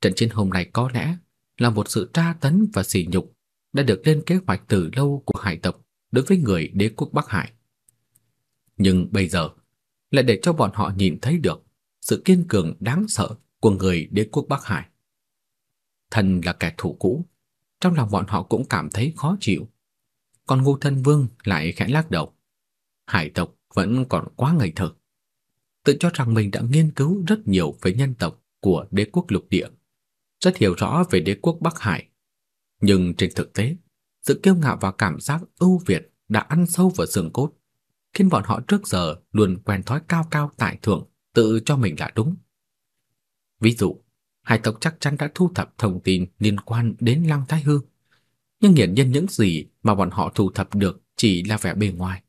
trận chiến hôm nay có lẽ là một sự tra tấn và sỉ nhục đã được lên kế hoạch từ lâu của hải tộc đối với người đế quốc Bắc Hải. Nhưng bây giờ lại để cho bọn họ nhìn thấy được sự kiên cường đáng sợ của người đế quốc Bắc Hải. Thần là kẻ thù cũ, trong lòng bọn họ cũng cảm thấy khó chịu. Còn Ngô Thân Vương lại khẽ lắc đầu. Hải tộc vẫn còn quá ngây thơ. Tự cho rằng mình đã nghiên cứu rất nhiều về nhân tộc của đế quốc lục địa, rất hiểu rõ về đế quốc Bắc Hải. Nhưng trên thực tế, sự kiêu ngạo và cảm giác ưu việt đã ăn sâu vào xương cốt, khiến bọn họ trước giờ luôn quen thói cao cao tại thượng, tự cho mình là đúng. Ví dụ, hải tộc chắc chắn đã thu thập thông tin liên quan đến Lăng Thái Hư, nhưng hiển nhiên những gì mà bọn họ thu thập được chỉ là vẻ bề ngoài,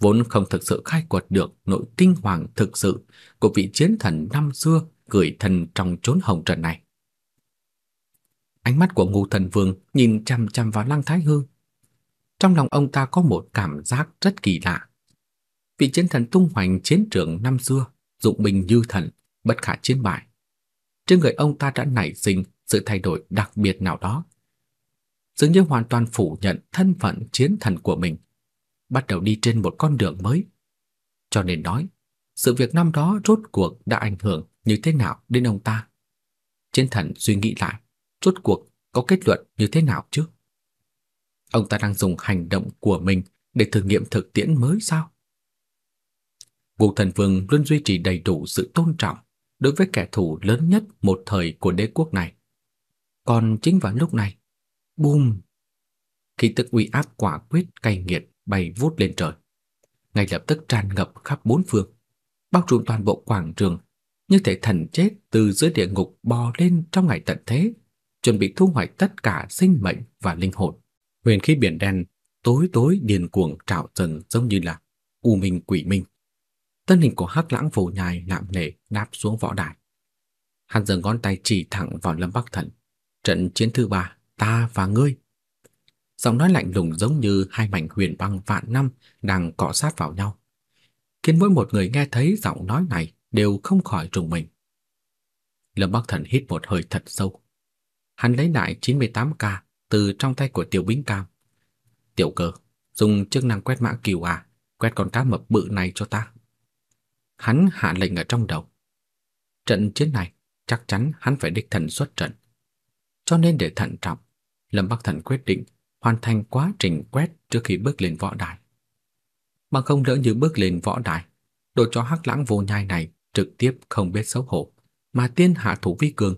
vốn không thực sự khai quật được nội kinh hoàng thực sự của vị chiến thần năm xưa gửi thần trong chốn hồng trần này. Ánh mắt của Ngô Thần Vương nhìn chằm chằm vào Lăng Thái Hư. Trong lòng ông ta có một cảm giác rất kỳ lạ. Vị chiến thần tung hoành chiến trường năm xưa, dụng binh như thần, bất khả chiến bại. Trên người ông ta đã nảy sinh sự thay đổi đặc biệt nào đó. Dường như hoàn toàn phủ nhận thân phận chiến thần của mình, bắt đầu đi trên một con đường mới. Cho nên nói, sự việc năm đó rốt cuộc đã ảnh hưởng như thế nào đến ông ta. Chiến thần suy nghĩ lại, rốt cuộc có kết luận như thế nào chứ? Ông ta đang dùng hành động của mình để thử nghiệm thực tiễn mới sao? Vũ Thần Vương luôn duy trì đầy đủ sự tôn trọng đối với kẻ thù lớn nhất một thời của đế quốc này. Còn chính vào lúc này, bùm, khí tức uy áp quả quyết cay nghiệt bay vút lên trời, ngay lập tức tràn ngập khắp bốn phương, bao trùm toàn bộ quảng trường, như thể thần chết từ dưới địa ngục bò lên trong ngày tận thế chuẩn bị thu hoạch tất cả sinh mệnh và linh hồn. Huyền khí biển đen tối tối điên cuồng trào dần giống như là u minh quỷ minh. Thân hình của Hắc Lãng phù nhai nặng nề đáp xuống võ đài. Hắn giơ ngón tay chỉ thẳng vào Lâm Bắc Thần. Trận chiến thứ ba, ta và ngươi. Giọng nói lạnh lùng giống như hai mảnh huyền băng vạn năm đang cọ sát vào nhau. Khiến mỗi một người nghe thấy giọng nói này đều không khỏi trùng mình. Lâm Bắc Thần hít một hơi thật sâu. Hắn lấy lại 98k từ trong tay của Tiểu Bính Cam. Tiểu cơ, dùng chức năng quét mã kiều à, quét con cá mập bự này cho ta. hắn hạ lệnh ở trong đầu. Trận chiến này chắc chắn hắn phải đích thân xuất trận. Cho nên để thận trọng, Lâm Bắc Thần quyết định hoàn thành quá trình quét trước khi bước lên võ đài. Bằng không lỡ như bước lên võ đài, đồ cho hắc lãng vô nhai này trực tiếp không biết xấu hổ, mà tiên hạ thủ vi cường,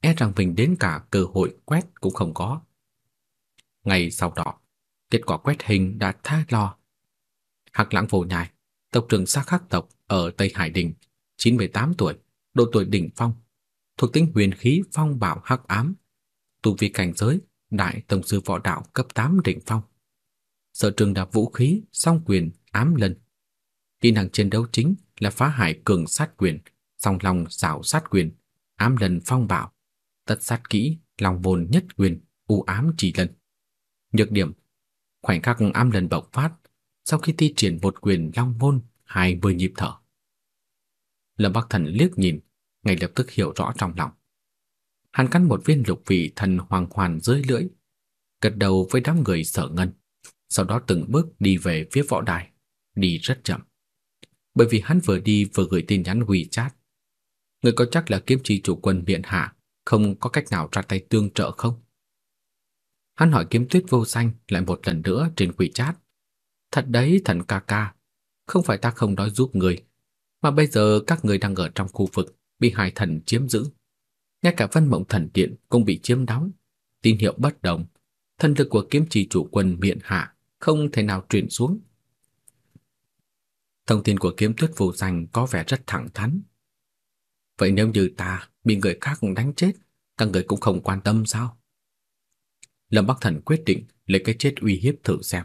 e rằng mình đến cả cơ hội quét cũng không có. Ngày sau đó, kết quả quét hình đã tha lo. Hạc lãng vô nhai, tộc trưởng xác khắc tộc ở Tây Hải Đình, 98 tuổi, độ tuổi đỉnh phong, thuộc tính huyền khí phong bảo hắc ám, tu vi cảnh giới đại tổng sư võ đạo cấp 8 đỉnh phong. Sở trường đạp vũ khí, song quyền, ám lần. Kỹ năng chiến đấu chính là phá hải cường sát quyền, song long xảo sát quyền, ám lần phong bảo, tất sát kỹ, lòng vồn nhất quyền, u ám chỉ lần. Nhược điểm, khoảnh khắc am lần bộc phát, sau khi thi triển một quyền long môn, hai mươi nhịp thở. Lâm Bắc Thần liếc nhìn, ngay lập tức hiểu rõ trong lòng. Hắn cắn một viên lục vị thần hoàng hoàn dưới lưỡi, gật đầu với đám người sở ngân, sau đó từng bước đi về phía võ đài, đi rất chậm. Bởi vì hắn vừa đi vừa gửi tin nhắn WeChat. Người có chắc là kiếm trì chủ quân biện hạ không có cách nào ra tay tương trợ không? Hắn hỏi kiếm tuyết vô danh lại một lần nữa trên quỷ chat. Thật đấy thần ca ca, không phải ta không nói giúp người, mà bây giờ các người đang ở trong khu vực bị hải thần chiếm giữ. Ngay cả Vân Mộng Thần Điện cũng bị chiếm đóng, tín hiệu bất đồng, thần lực của kiếm trì chủ quân miện hạ không thể nào truyền xuống. Thông tin của kiếm tuyết vô danh có vẻ rất thẳng thắn. Vậy nếu như ta bị người khác đánh chết, các người cũng không quan tâm sao? Lâm Bắc Thần quyết định lấy cái chết uy hiếp thử xem.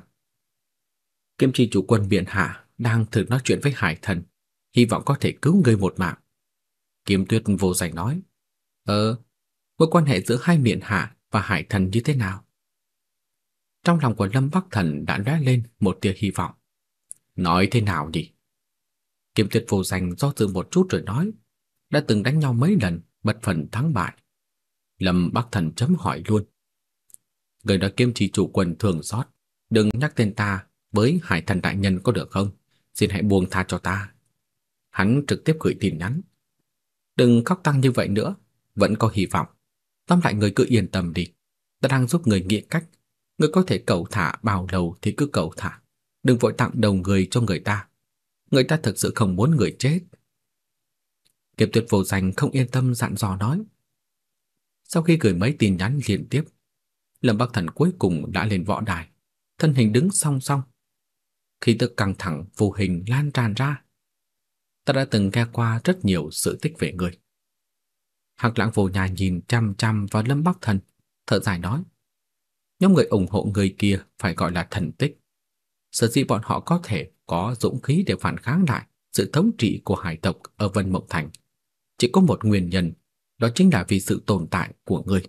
Kiếm chi chủ quân biện hạ đang thử nói chuyện với hải thần, hy vọng có thể cứu người một mạng. Kiếm tuyết vô giải nói, Ờ, mối quan hệ giữa hai biện hạ và hải thần như thế nào? Trong lòng của Lâm Bắc Thần đã lóe lên một tia hy vọng. Nói thế nào nhỉ? Kiếm tuyệt vô danh do dự một chút rồi nói, đã từng đánh nhau mấy lần, bất phần thắng bại. Lâm Bắc Thần chấm hỏi luôn. Người nói kiêm chỉ chủ quần thường xót, đừng nhắc tên ta với hải thần đại nhân có được không? Xin hãy buông tha cho ta. Hắn trực tiếp gửi tin nhắn. Đừng khóc tăng như vậy nữa, vẫn có hy vọng. Tóm lại người cứ yên tâm đi. Ta đang giúp người nghĩ cách. Người có thể cầu thả bao lâu thì cứ cầu thả. Đừng vội tặng đầu người cho người ta. Người ta thực sự không muốn người chết. Kiệp tuyệt vô danh không yên tâm dặn dò nói. Sau khi gửi mấy tin nhắn liên tiếp, Lâm Bắc Thần cuối cùng đã lên võ đài, thân hình đứng song song. Khi tức căng thẳng vô hình lan tràn ra. Ta đã từng nghe qua rất nhiều sự tích về người. Hạc Lãng Vô Nhà nhìn chăm chăm vào Lâm Bắc Thần, thở dài nói: "Nhóm người ủng hộ người kia phải gọi là thần tích. Sở dĩ bọn họ có thể có dũng khí để phản kháng lại sự thống trị của hải tộc ở Vân Mộng Thành, chỉ có một nguyên nhân, đó chính là vì sự tồn tại của ngươi.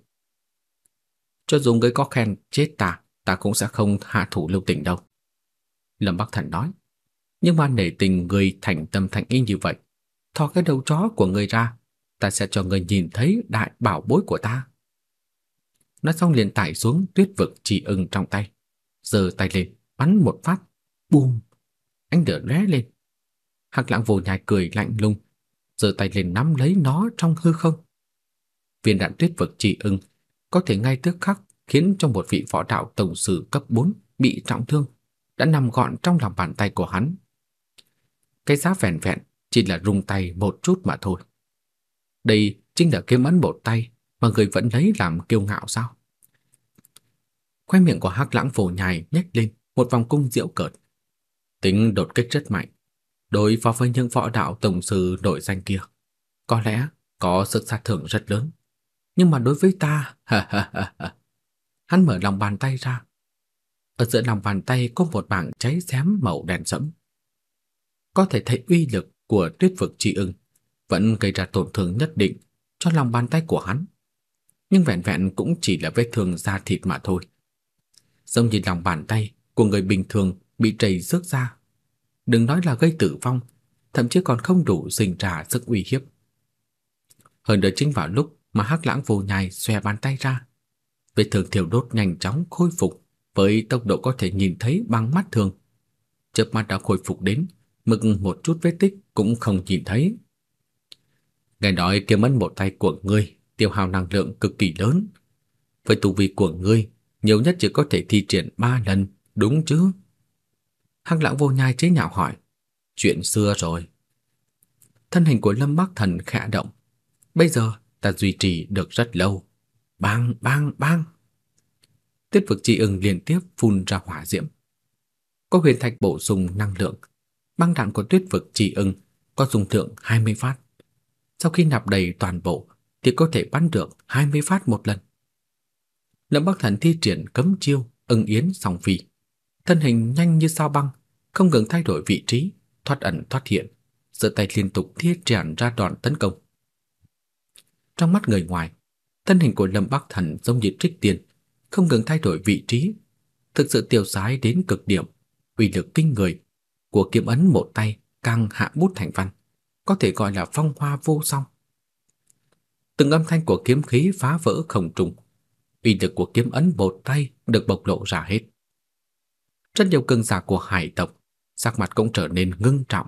Cho dù ngươi có khen chết ta, ta cũng sẽ không hạ thủ lưu tình đâu." Lâm Bắc Thần nói: "Nhưng mà nể tình ngươi thành tâm thành ý như vậy, thò cái đầu chó của ngươi ra, ta sẽ cho ngươi nhìn thấy đại bảo bối của ta. Nói xong liền tải xuống tuyết vực chỉ ưng trong tay, giơ tay lên, bắn một phát, bùm, ánh lửa lóe lên. Hắc Lãng Vô Nhai cười lạnh lùng, giơ tay lên nắm lấy nó trong hư không. Viên đạn tuyết vực chỉ ưng có thể ngay tức khắc khiến cho một vị võ đạo tổng sư cấp 4 bị trọng thương, đã nằm gọn trong lòng bàn tay của hắn. Cái giá vẹn vẹn chỉ là rung tay một chút mà thôi. Đây chính là kiếm ấn một tay mà người vẫn lấy làm kiêu ngạo sao? Khoe miệng của Hắc Lãng Phổ nhài nhếch lên một vòng cung diễu cợt. Tính đột kích rất mạnh, đối phó với những võ đạo tổng sư nổi danh kia, có lẽ có sức sát thương rất lớn. Nhưng mà đối với ta. Hắn mở lòng bàn tay ra. Ở giữa lòng bàn tay có một bảng cháy xém màu đen sẫm. Có thể thấy uy lực của tuyết vực chi ưng vẫn gây ra tổn thương nhất định cho lòng bàn tay của hắn. Nhưng vẹn vẹn cũng chỉ là vết thương da thịt mà thôi. Giống như lòng bàn tay của người bình thường bị trầy rước ra. Đừng nói là gây tử vong, thậm chí còn không đủ sinh ra sức uy hiếp. Hơn nữa chính vào lúc mà Hắc Lãng vô nhai xòe bàn tay ra, vết thương thiêu đốt nhanh chóng khôi phục với tốc độ có thể nhìn thấy bằng mắt thường. Chớp mắt đã khôi phục đến mực một chút vết tích cũng không nhìn thấy. Nghe nói kiếm ấn một tay của ngươi tiêu hao năng lượng cực kỳ lớn. Với tu vi của ngươi, nhiều nhất chỉ có thể thi triển ba lần, đúng chứ? Hắc lão Vô Nhai chế nhạo hỏi. Chuyện xưa rồi. Thân hình của Lâm Bắc Thần khẽ động. Bây giờ ta duy trì được rất lâu. Bang bang bang. Tiết vực chi ưng liên tiếp phun ra hỏa diễm. Có huyền thạch bổ sung năng lượng. Băng đạn của tuyết vực chi ưng có dung lượng 20 phát. Sau khi nạp đầy toàn bộ thì có thể bắn được 20 phát một lần. Lâm Bắc Thần thi triển cấm chiêu ưng yến song phi, thân hình nhanh như sao băng, không ngừng thay đổi vị trí, thoát ẩn thoát hiện, giơ tay liên tục thiết triển ra đòn tấn công. Trong mắt người ngoài, thân hình của Lâm Bắc Thần giống như trích tiền, không ngừng thay đổi vị trí, thực sự tiêu sái đến cực điểm, uy lực kinh người của kiếm ấn một tay càng hạ bút thành văn, có thể gọi là phong hoa vô song. Từng âm thanh của kiếm khí phá vỡ không trung, uy lực của kiếm ấn một tay được bộc lộ ra hết. Rất nhiều cường giả của hải tộc, sắc mặt cũng trở nên ngưng trọng.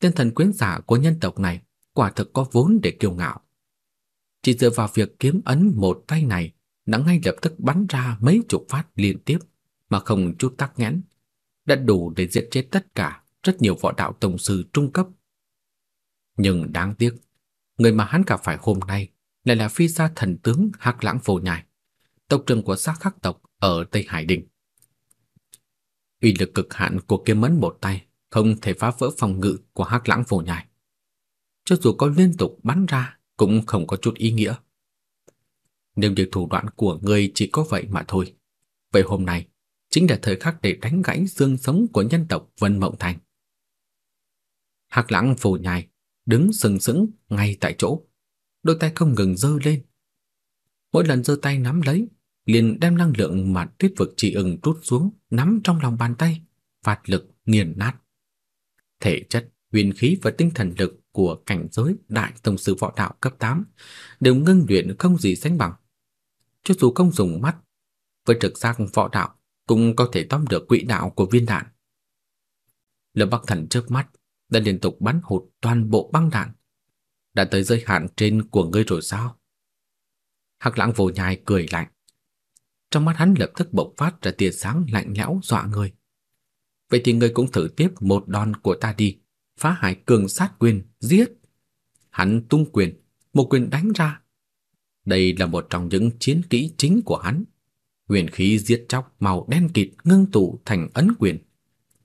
Tên thần quyến giả của nhân tộc này quả thực có vốn để kiêu ngạo. Chỉ dựa vào việc kiếm ấn một tay này đã ngay lập tức bắn ra mấy chục phát liên tiếp mà không chút tắc nghẽn, đã đủ để giết chết tất cả rất nhiều võ đạo tổng sư trung cấp. Nhưng đáng tiếc, người mà hắn gặp phải hôm nay lại là phi gia thần tướng Hắc Lãng Phổ Nhai, tộc trưởng của xác khắc tộc ở Tây Hải Đình. Uy lực cực hạn của kiếm mẫn một tay không thể phá vỡ phòng ngự của Hắc Lãng Phổ Nhai. Cho dù có liên tục bắn ra cũng không có chút ý nghĩa. Nhưng việc thủ đoạn của ngươi chỉ có vậy mà thôi. Vậy hôm nay chính là thời khắc để đánh gãy xương sống của nhân tộc Vân Mộng Thành. Hắc Lãng Phổ Nhai đứng sừng sững ngay tại chỗ, đôi tay không ngừng giơ lên. Mỗi lần giơ tay nắm lấy, liền đem năng lượng mà tuyết vực chỉ ưng rút xuống, nắm trong lòng bàn tay, phát lực nghiền nát. Thể chất, huyền khí và tinh thần lực của cảnh giới đại tông sư võ đạo cấp 8 đều ngưng luyện không gì sánh bằng. Cho dù không dùng mắt, với trực giác võ đạo cũng có thể tóm được quỹ đạo của viên đạn. Lâm Bắc Thần chớp mắt, đã liên tục bắn hụt toàn bộ băng đạn. Đã tới giới hạn trên của ngươi rồi sao? Hắc Lãng Vô Nhai cười lạnh. Trong mắt hắn lập tức bộc phát ra tia sáng lạnh lẽo dọa người. Vậy thì ngươi cũng thử tiếp một đòn của ta đi, phá hải cường sát quyền, giết. Hắn tung quyền, một quyền đánh ra. Đây là một trong những chiến kỹ chính của hắn. quyền khí giết chóc màu đen kịt ngưng tụ thành ấn quyền,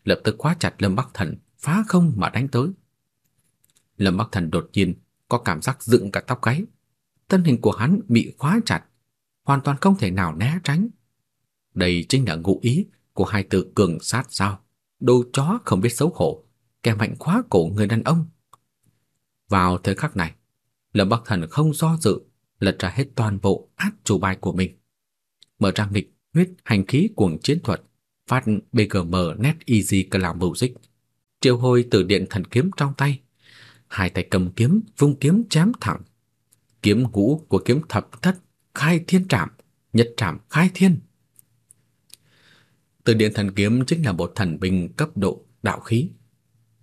lập tức khóa chặt Lâm Bắc Thần phá không mà đánh tới. Lâm Bắc Thần đột nhiên có cảm giác dựng cả tóc gáy. Thân hình của hắn bị khóa chặt, hoàn toàn không thể nào né tránh. Đây chính là ngụ ý của hai từ cường sát sao? Đồ chó không biết xấu hổ, kẻ mạnh quá cổ người đàn ông. Vào thời khắc này, Lâm Bắc Thần không do dự, lật ra hết toàn bộ át chủ bài của mình. Mở trang nghịch huyết hành khí cuồng chiến thuật, phát BGM Net Easy Cloud Music triệu hồi từ điện thần kiếm trong tay, hai tay cầm kiếm, vung kiếm chém thẳng. Kiếm ngũ của kiếm thập thất, khai thiên trảm, nhật trảm khai thiên. Từ điện thần kiếm chính là một thần binh cấp độ đạo khí.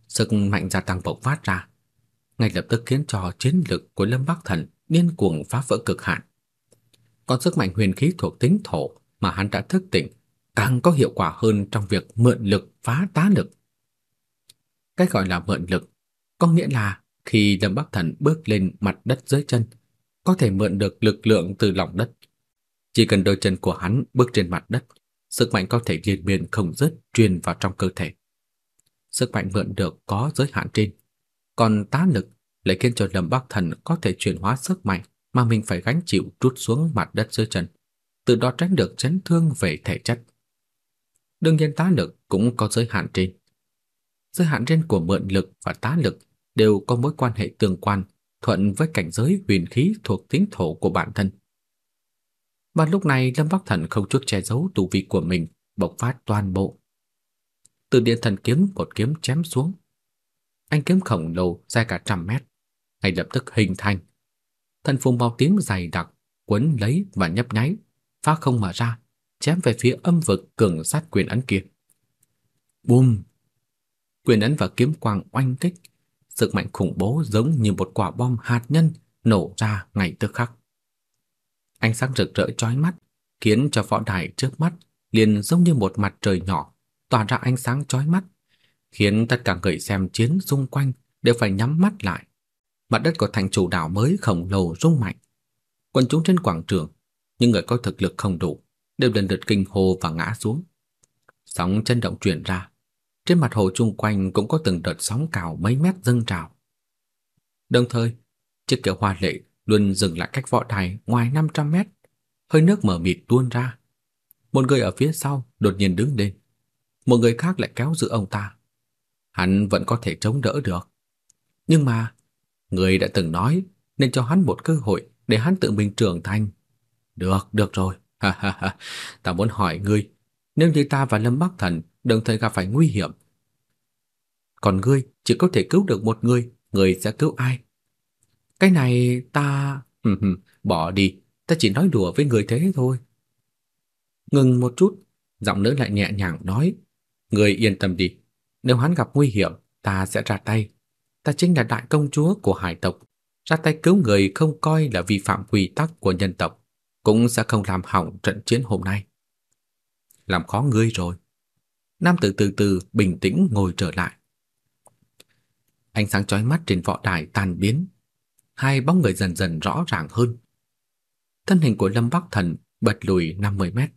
Sức mạnh gia tăng bộc phát ra, ngay lập tức khiến cho chiến lực của Lâm Bắc Thần điên cuồng phá vỡ cực hạn. Còn sức mạnh huyền khí thuộc tính thổ mà hắn đã thức tỉnh càng có hiệu quả hơn trong việc mượn lực phá tá lực. Cái gọi là mượn lực có nghĩa là khi Lâm Bắc Thần bước lên mặt đất dưới chân, có thể mượn được lực lượng từ lòng đất. Chỉ cần đôi chân của hắn bước trên mặt đất, sức mạnh có thể liên miên không dứt truyền vào trong cơ thể. Sức mạnh mượn được có giới hạn trên, còn tá lực lại khiến cho Lâm Bắc Thần có thể chuyển hóa sức mạnh mà mình phải gánh chịu trút xuống mặt đất dưới chân, từ đó tránh được chấn thương về thể chất. Đương nhiên tá lực cũng có giới hạn trên, giới hạn trên của mượn lực và tá lực đều có mối quan hệ tương quan thuận với cảnh giới huyền khí thuộc tính thổ của bản thân. Và lúc này Lâm Bắc Thần không chút che giấu tu vi của mình, bộc phát toàn bộ. Từ điện thần kiếm một kiếm chém xuống. Anh kiếm khổng lồ dài cả trăm mét, ngay lập tức hình thành. Thần phùng bao tím dày đặc, quấn lấy và nhấp nháy, phá không mà ra, chém về phía âm vực cường sát quyền ấn kia. Bùm! quyền ấn và kiếm quang oanh kích, sức mạnh khủng bố giống như một quả bom hạt nhân nổ ra ngay tức khắc. Ánh sáng rực rỡ chói mắt, khiến cho võ đài trước mắt liền giống như một mặt trời nhỏ, tỏa ra ánh sáng chói mắt, khiến tất cả người xem chiến xung quanh đều phải nhắm mắt lại. Mặt đất của thành chủ đảo mới khổng lồ rung mạnh. Quân chúng trên quảng trường, những người có thực lực không đủ, đều lần lượt kinh hô và ngã xuống. Sóng chấn động truyền ra, trên mặt hồ chung quanh cũng có từng đợt sóng cao mấy mét dâng trào. Đồng thời, chiếc kiệu hoa lệ luôn dừng lại cách võ đài ngoài 500 mét, hơi nước mờ mịt tuôn ra. Một người ở phía sau đột nhiên đứng lên, một người khác lại kéo giữ ông ta. Hắn vẫn có thể chống đỡ được. Nhưng mà, người đã từng nói nên cho hắn một cơ hội để hắn tự mình trưởng thành. Được, được rồi. Ha ha ha. Ta muốn hỏi ngươi, nếu như ta và Lâm Bắc Thần đồng thời gặp phải nguy hiểm, còn ngươi chỉ có thể cứu được một người, ngươi sẽ cứu ai? Cái này ta... bỏ đi, ta chỉ nói đùa với người thế thôi. Ngừng một chút, giọng nữ lại nhẹ nhàng nói, người yên tâm đi, nếu hắn gặp nguy hiểm, ta sẽ ra tay. Ta chính là đại công chúa của hải tộc, ra tay cứu người không coi là vi phạm quy tắc của nhân tộc, cũng sẽ không làm hỏng trận chiến hôm nay. Làm khó ngươi rồi. Nam tử từ từ bình tĩnh ngồi trở lại. Ánh sáng chói mắt trên võ đài tan biến, hai bóng người dần dần rõ ràng hơn. Thân hình của Lâm Bắc Thần bật lùi 50 mét.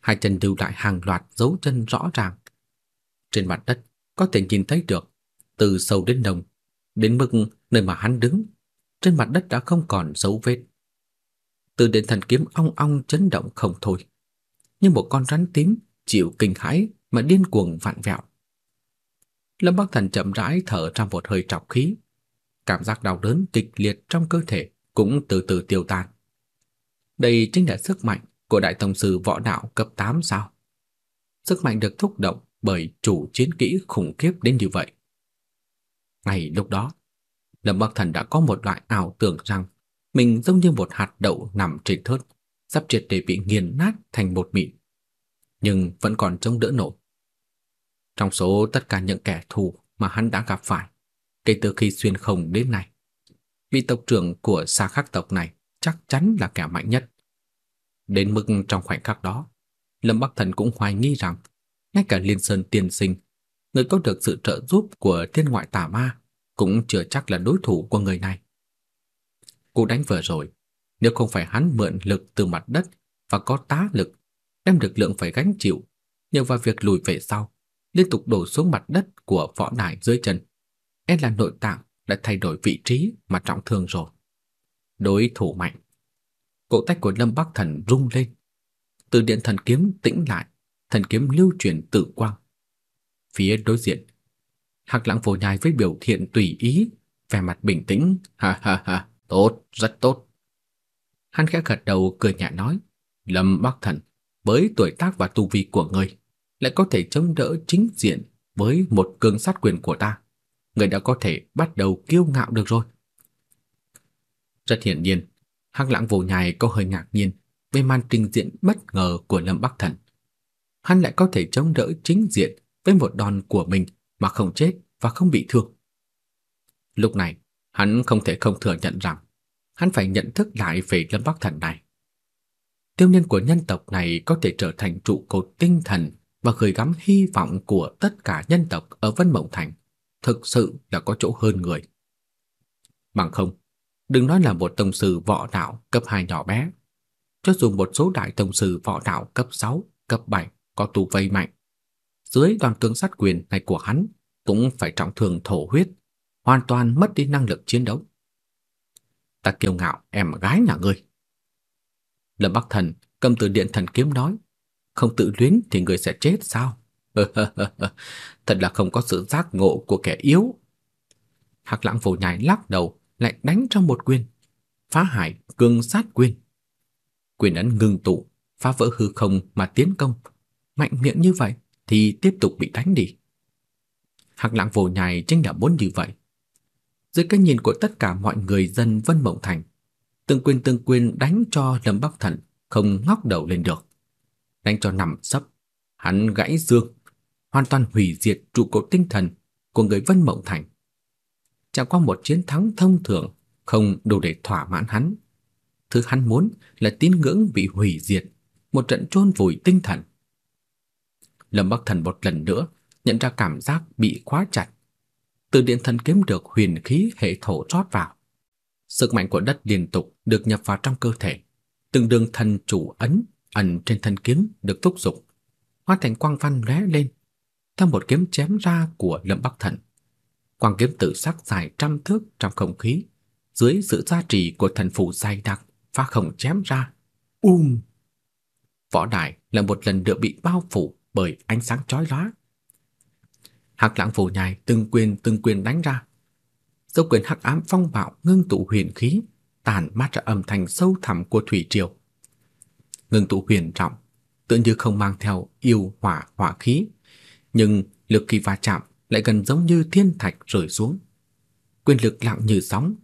Hai chân lưu lại hàng loạt dấu chân rõ ràng. Trên mặt đất có thể nhìn thấy được từ sâu đến nông, đến mức nơi mà hắn đứng, trên mặt đất đã không còn dấu vết. Từ đến thần kiếm ong ong chấn động không thôi, như một con rắn tím chịu kinh hãi mà điên cuồng vặn vẹo. Lâm Bắc Thần chậm rãi thở ra một hơi trọc khí, cảm giác đau đớn kịch liệt trong cơ thể cũng từ từ tiêu tan. Đây chính là sức mạnh của đại tông sư võ đạo cấp 8 sao? Sức mạnh được thúc động bởi chủ chiến kỹ khủng khiếp đến như vậy. Ngay lúc đó, Lâm Bắc Thần đã có một loại ảo tưởng rằng mình giống như một hạt đậu nằm trên thớt, sắp triệt để bị nghiền nát thành bột mịn, nhưng vẫn còn chống đỡ nổi. Trong số tất cả những kẻ thù mà hắn đã gặp phải kể từ khi xuyên không đến nay, vị tộc trưởng của xa khắc tộc này chắc chắn là kẻ mạnh nhất. Đến mức trong khoảnh khắc đó, Lâm Bắc Thần cũng hoài nghi rằng ngay cả Liên Sơn tiên sinh, người có được sự trợ giúp của thiên ngoại tà ma, cũng chưa chắc là đối thủ của người này. Cú đánh vừa rồi, nếu không phải hắn mượn lực từ mặt đất và có tá lực, đem lực lượng phải gánh chịu, nhờ vào việc lùi về sau, liên tục đổ xuống mặt đất của võ đài dưới chân, e là nội tạng đã thay đổi vị trí mà trọng thương rồi. Đối thủ mạnh. Cổ tay của Lâm Bắc Thần rung lên. Từ điện thần kiếm tĩnh lại, thần kiếm lưu chuyển tự quang. Phía đối diện, Hạc Lãng Phổ Nhai với biểu hiện tùy ý, vẻ mặt bình tĩnh, ha ha ha, tốt, rất tốt. Hắn khẽ gật đầu cười nhẹ nói, Lâm Bắc Thần, với tuổi tác và tu vi của ngươi, lại có thể chống đỡ chính diện với một cường sát quyền của ta. Người đã có thể bắt đầu kiêu ngạo được rồi. Rất hiển nhiên, Hắc Lãng Vô Nhai có hơi ngạc nhiên về màn trình diện bất ngờ của Lâm Bắc Thần. Hắn lại có thể chống đỡ chính diện với một đòn của mình mà không chết và không bị thương. Lúc này, hắn không thể không thừa nhận rằng hắn phải nhận thức lại về Lâm Bắc Thần này. Tiêu nhân của nhân tộc này có thể trở thành trụ cột tinh thần và gửi gắm hy vọng của tất cả nhân tộc ở Vân Mộng Thành, thực sự là có chỗ hơn người. Bằng không, đừng nói là một tông sư võ đạo cấp 2 nhỏ bé, cho dù một số đại tông sư võ đạo cấp 6, cấp 7 có tu vây mạnh, dưới đoàn tướng sát quyền này của hắn cũng phải trọng thương thổ huyết, hoàn toàn mất đi năng lực chiến đấu. Ta kiêu ngạo em gái nhà ngươi. Lâm Bắc Thần cầm từ điện thần kiếm nói, không tự luyến thì người sẽ chết sao? Thật là không có sự giác ngộ của kẻ yếu. Hắc Lãng Vô nhảy lắc đầu, lại đánh trong một quyền, phá hải cương sát quyền. Quyền ấn ngưng tụ, phá vỡ hư không mà tiến công, mạnh miệng như vậy thì tiếp tục bị đánh đi. Hắc Lãng Vô nhảy chính là muốn như vậy. Dưới cái nhìn của tất cả mọi người dân Vân Mộng Thành, từng quyền từng quyền đánh cho Lâm Bắc Thần không ngóc đầu lên được đánh cho nằm sấp, hắn gãy xương, hoàn toàn hủy diệt trụ cột tinh thần của người Vân Mộng Thành. Chẳng qua một chiến thắng thông thường không đủ để thỏa mãn hắn. Thứ hắn muốn là tín ngưỡng bị hủy diệt, một trận chôn vùi tinh thần. Lâm Bắc Thần một lần nữa nhận ra cảm giác bị khóa chặt. Từ điện thần kiếm được huyền khí hệ thổ rót vào. Sức mạnh của đất liên tục được nhập vào trong cơ thể. Từng đường thần chủ ấn ẩn trên thân kiếm được thúc dục, hóa thành quang văn lóe lên, theo một kiếm chém ra của Lâm Bắc Thần. Quang kiếm tự sắc dài trăm thước trong không khí, dưới sự gia trì của thần phù dày đặc, phá không chém ra. Um! Võ đài là một lần nữa bị bao phủ bởi ánh sáng chói lóa. Hắc Lãng phù nhai từng quyền từng quyền đánh ra. Dấu quyền hắc ám phong bạo ngưng tụ huyền khí, tàn mát ra âm thanh sâu thẳm của thủy triều. Ngưng tụ huyền trọng, tựa như không mang theo yêu hỏa hỏa khí, nhưng lực khi va chạm lại gần giống như thiên thạch rơi xuống. Quyền lực lặng như sóng,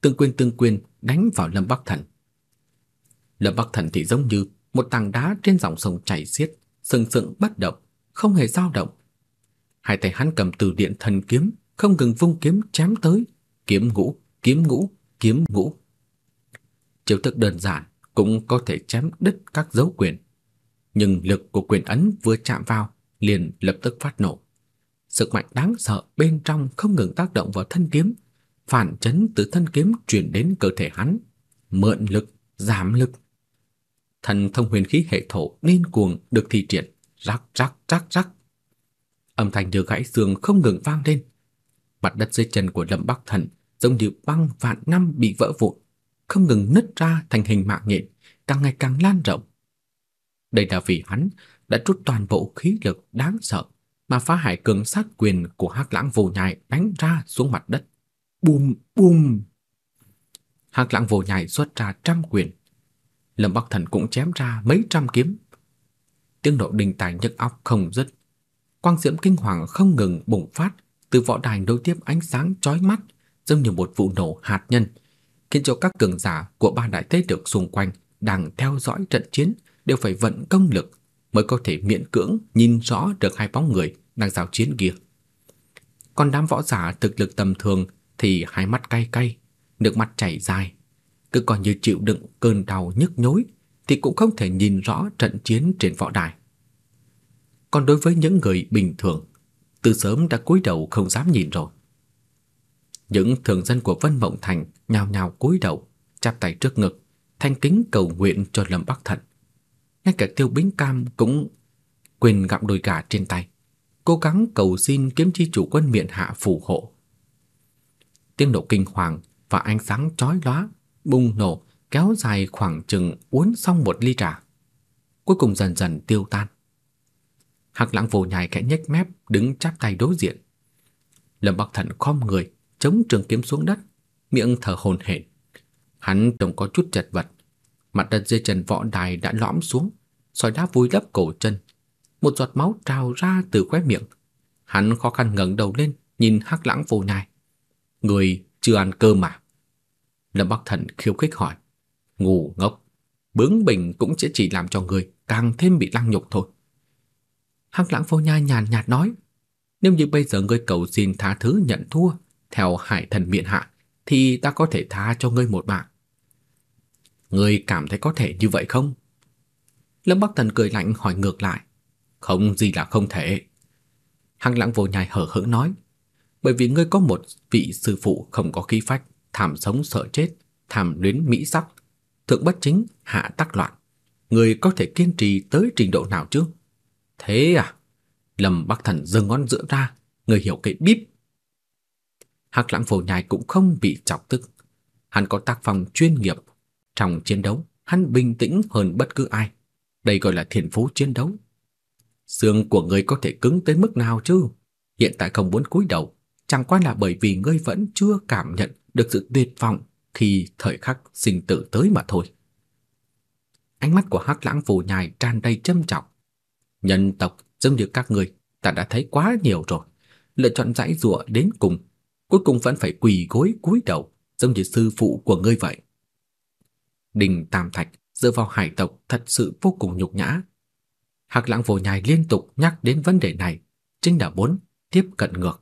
từng quyền từng quyền đánh vào Lâm Bắc Thần. Lâm Bắc Thần thì giống như một tảng đá trên dòng sông chảy xiết, sừng sững bất động, không hề dao động. Hai tay hắn cầm từ điện thần kiếm, không ngừng vung kiếm chém tới, kiếm ngũ, kiếm ngũ, kiếm ngũ. Chiêu thức đơn giản cũng có thể chém đứt các dấu quyền, nhưng lực của quyền ấn vừa chạm vào liền lập tức phát nổ. Sức mạnh đáng sợ bên trong không ngừng tác động vào thân kiếm, phản chấn từ thân kiếm truyền đến cơ thể hắn, mượn lực, giảm lực. Thần thông huyền khí hệ thổ điên cuồng được thi triển, rắc rắc rắc rắc. Âm thanh như gãy xương không ngừng vang lên. Mặt đất dưới chân của Lâm Bắc Thần giống như băng vạn năm bị vỡ vụn, không ngừng nứt ra thành hình mạng nhện, càng ngày càng lan rộng. Đây là vì hắn đã trút toàn bộ khí lực đáng sợ mà phá hải cường sát quyền của Hắc Lãng Vô Nhai đánh ra xuống mặt đất. Bùm bùm. Hắc Lãng Vô Nhai xuất ra trăm quyền. Lâm Bắc Thần cũng chém ra mấy trăm kiếm. Tiếng nổ đình tài nhức óc không dứt. Quang diễm kinh hoàng không ngừng bùng phát từ võ đài nối tiếp ánh sáng chói mắt, giống như một vụ nổ hạt nhân, khiến cho các cường giả của ba đại thế lực xung quanh đang theo dõi trận chiến đều phải vận công lực mới có thể miễn cưỡng nhìn rõ được hai bóng người đang giao chiến kia. Còn đám võ giả thực lực tầm thường thì hai mắt cay cay, nước mắt chảy dài, cứ coi như chịu đựng cơn đau nhức nhối thì cũng không thể nhìn rõ trận chiến trên võ đài. Còn đối với những người bình thường, từ sớm đã cúi đầu không dám nhìn rồi. Những thường dân của Vân Mộng Thành nhào nhào cúi đầu, chắp tay trước ngực, thanh kính cầu nguyện cho Lâm Bắc Thận. Ngay cả Tiêu Bính Cam cũng quyền gặm đùi gà trên tay, cố gắng cầu xin kiếm chi chủ quân miện hạ phù hộ. Tiếng nổ kinh hoàng và ánh sáng chói lóa bùng nổ kéo dài khoảng chừng uốn xong một ly trà. Cuối cùng dần dần tiêu tan. hạc Lãng Vô Nhai khẽ nhếch mép, đứng chắp tay đối diện. Lâm Bắc Thần khom người, chống trường kiếm xuống đất, miệng thở hổn hển. Hắn trông có chút chật vật, mặt đất dưới chân võ đài đã lõm xuống, sỏi đá vùi lấp cổ chân, một giọt máu trào ra từ khóe miệng. Hắn khó khăn ngẩng đầu lên, nhìn Hắc Lãng Vô Nhai. Người chưa ăn cơm mà. Lâm Bắc Thần khiêu khích hỏi. Ngu ngốc, bướng bỉnh cũng sẽ chỉ làm cho người càng thêm bị lăng nhục thôi. Hắc Lãng Vô Nhai nhàn nhạt nói, nếu như bây giờ ngươi cầu xin tha thứ nhận thua theo hải thần miện hạ, thì ta có thể tha cho ngươi một mạng. Ngươi cảm thấy có thể như vậy không? Lâm Bắc Thần cười lạnh hỏi ngược lại. Không gì là không thể. Hằng Lãng Vô Nhai hở hững nói, bởi vì ngươi có một vị sư phụ không có khí phách, thảm sống sợ chết, thảm luyến mỹ sắc, thượng bất chính, hạ tắc loạn. Ngươi có thể kiên trì tới trình độ nào chứ? Thế à? Lâm Bắc Thần giơ ngón giữa ra, người hiểu cái bíp. Hắc Lãng Phổ Nhai cũng không bị chọc tức. Hắn có tác phong chuyên nghiệp. Trong chiến đấu, hắn bình tĩnh hơn bất cứ ai. Đây gọi là thiên phú chiến đấu. Xương của ngươi có thể cứng tới mức nào chứ? Hiện tại không muốn cúi đầu, chẳng qua là bởi vì ngươi vẫn chưa cảm nhận được sự tuyệt vọng khi thời khắc sinh tử tới mà thôi. Ánh mắt của Hắc Lãng Phù Nhai tràn đầy châm trọng. Nhân tộc giống như các ngươi ta đã thấy quá nhiều rồi. Lựa chọn dãy rủa đến cùng, cuối cùng vẫn phải quỳ gối cúi đầu, giống như sư phụ của ngươi vậy. Đình Tam Thạch dựa vào hải tộc thật sự vô cùng nhục nhã. Hạc Lãng Vô Nhai liên tục nhắc đến vấn đề này, chính là muốn tiếp cận ngược.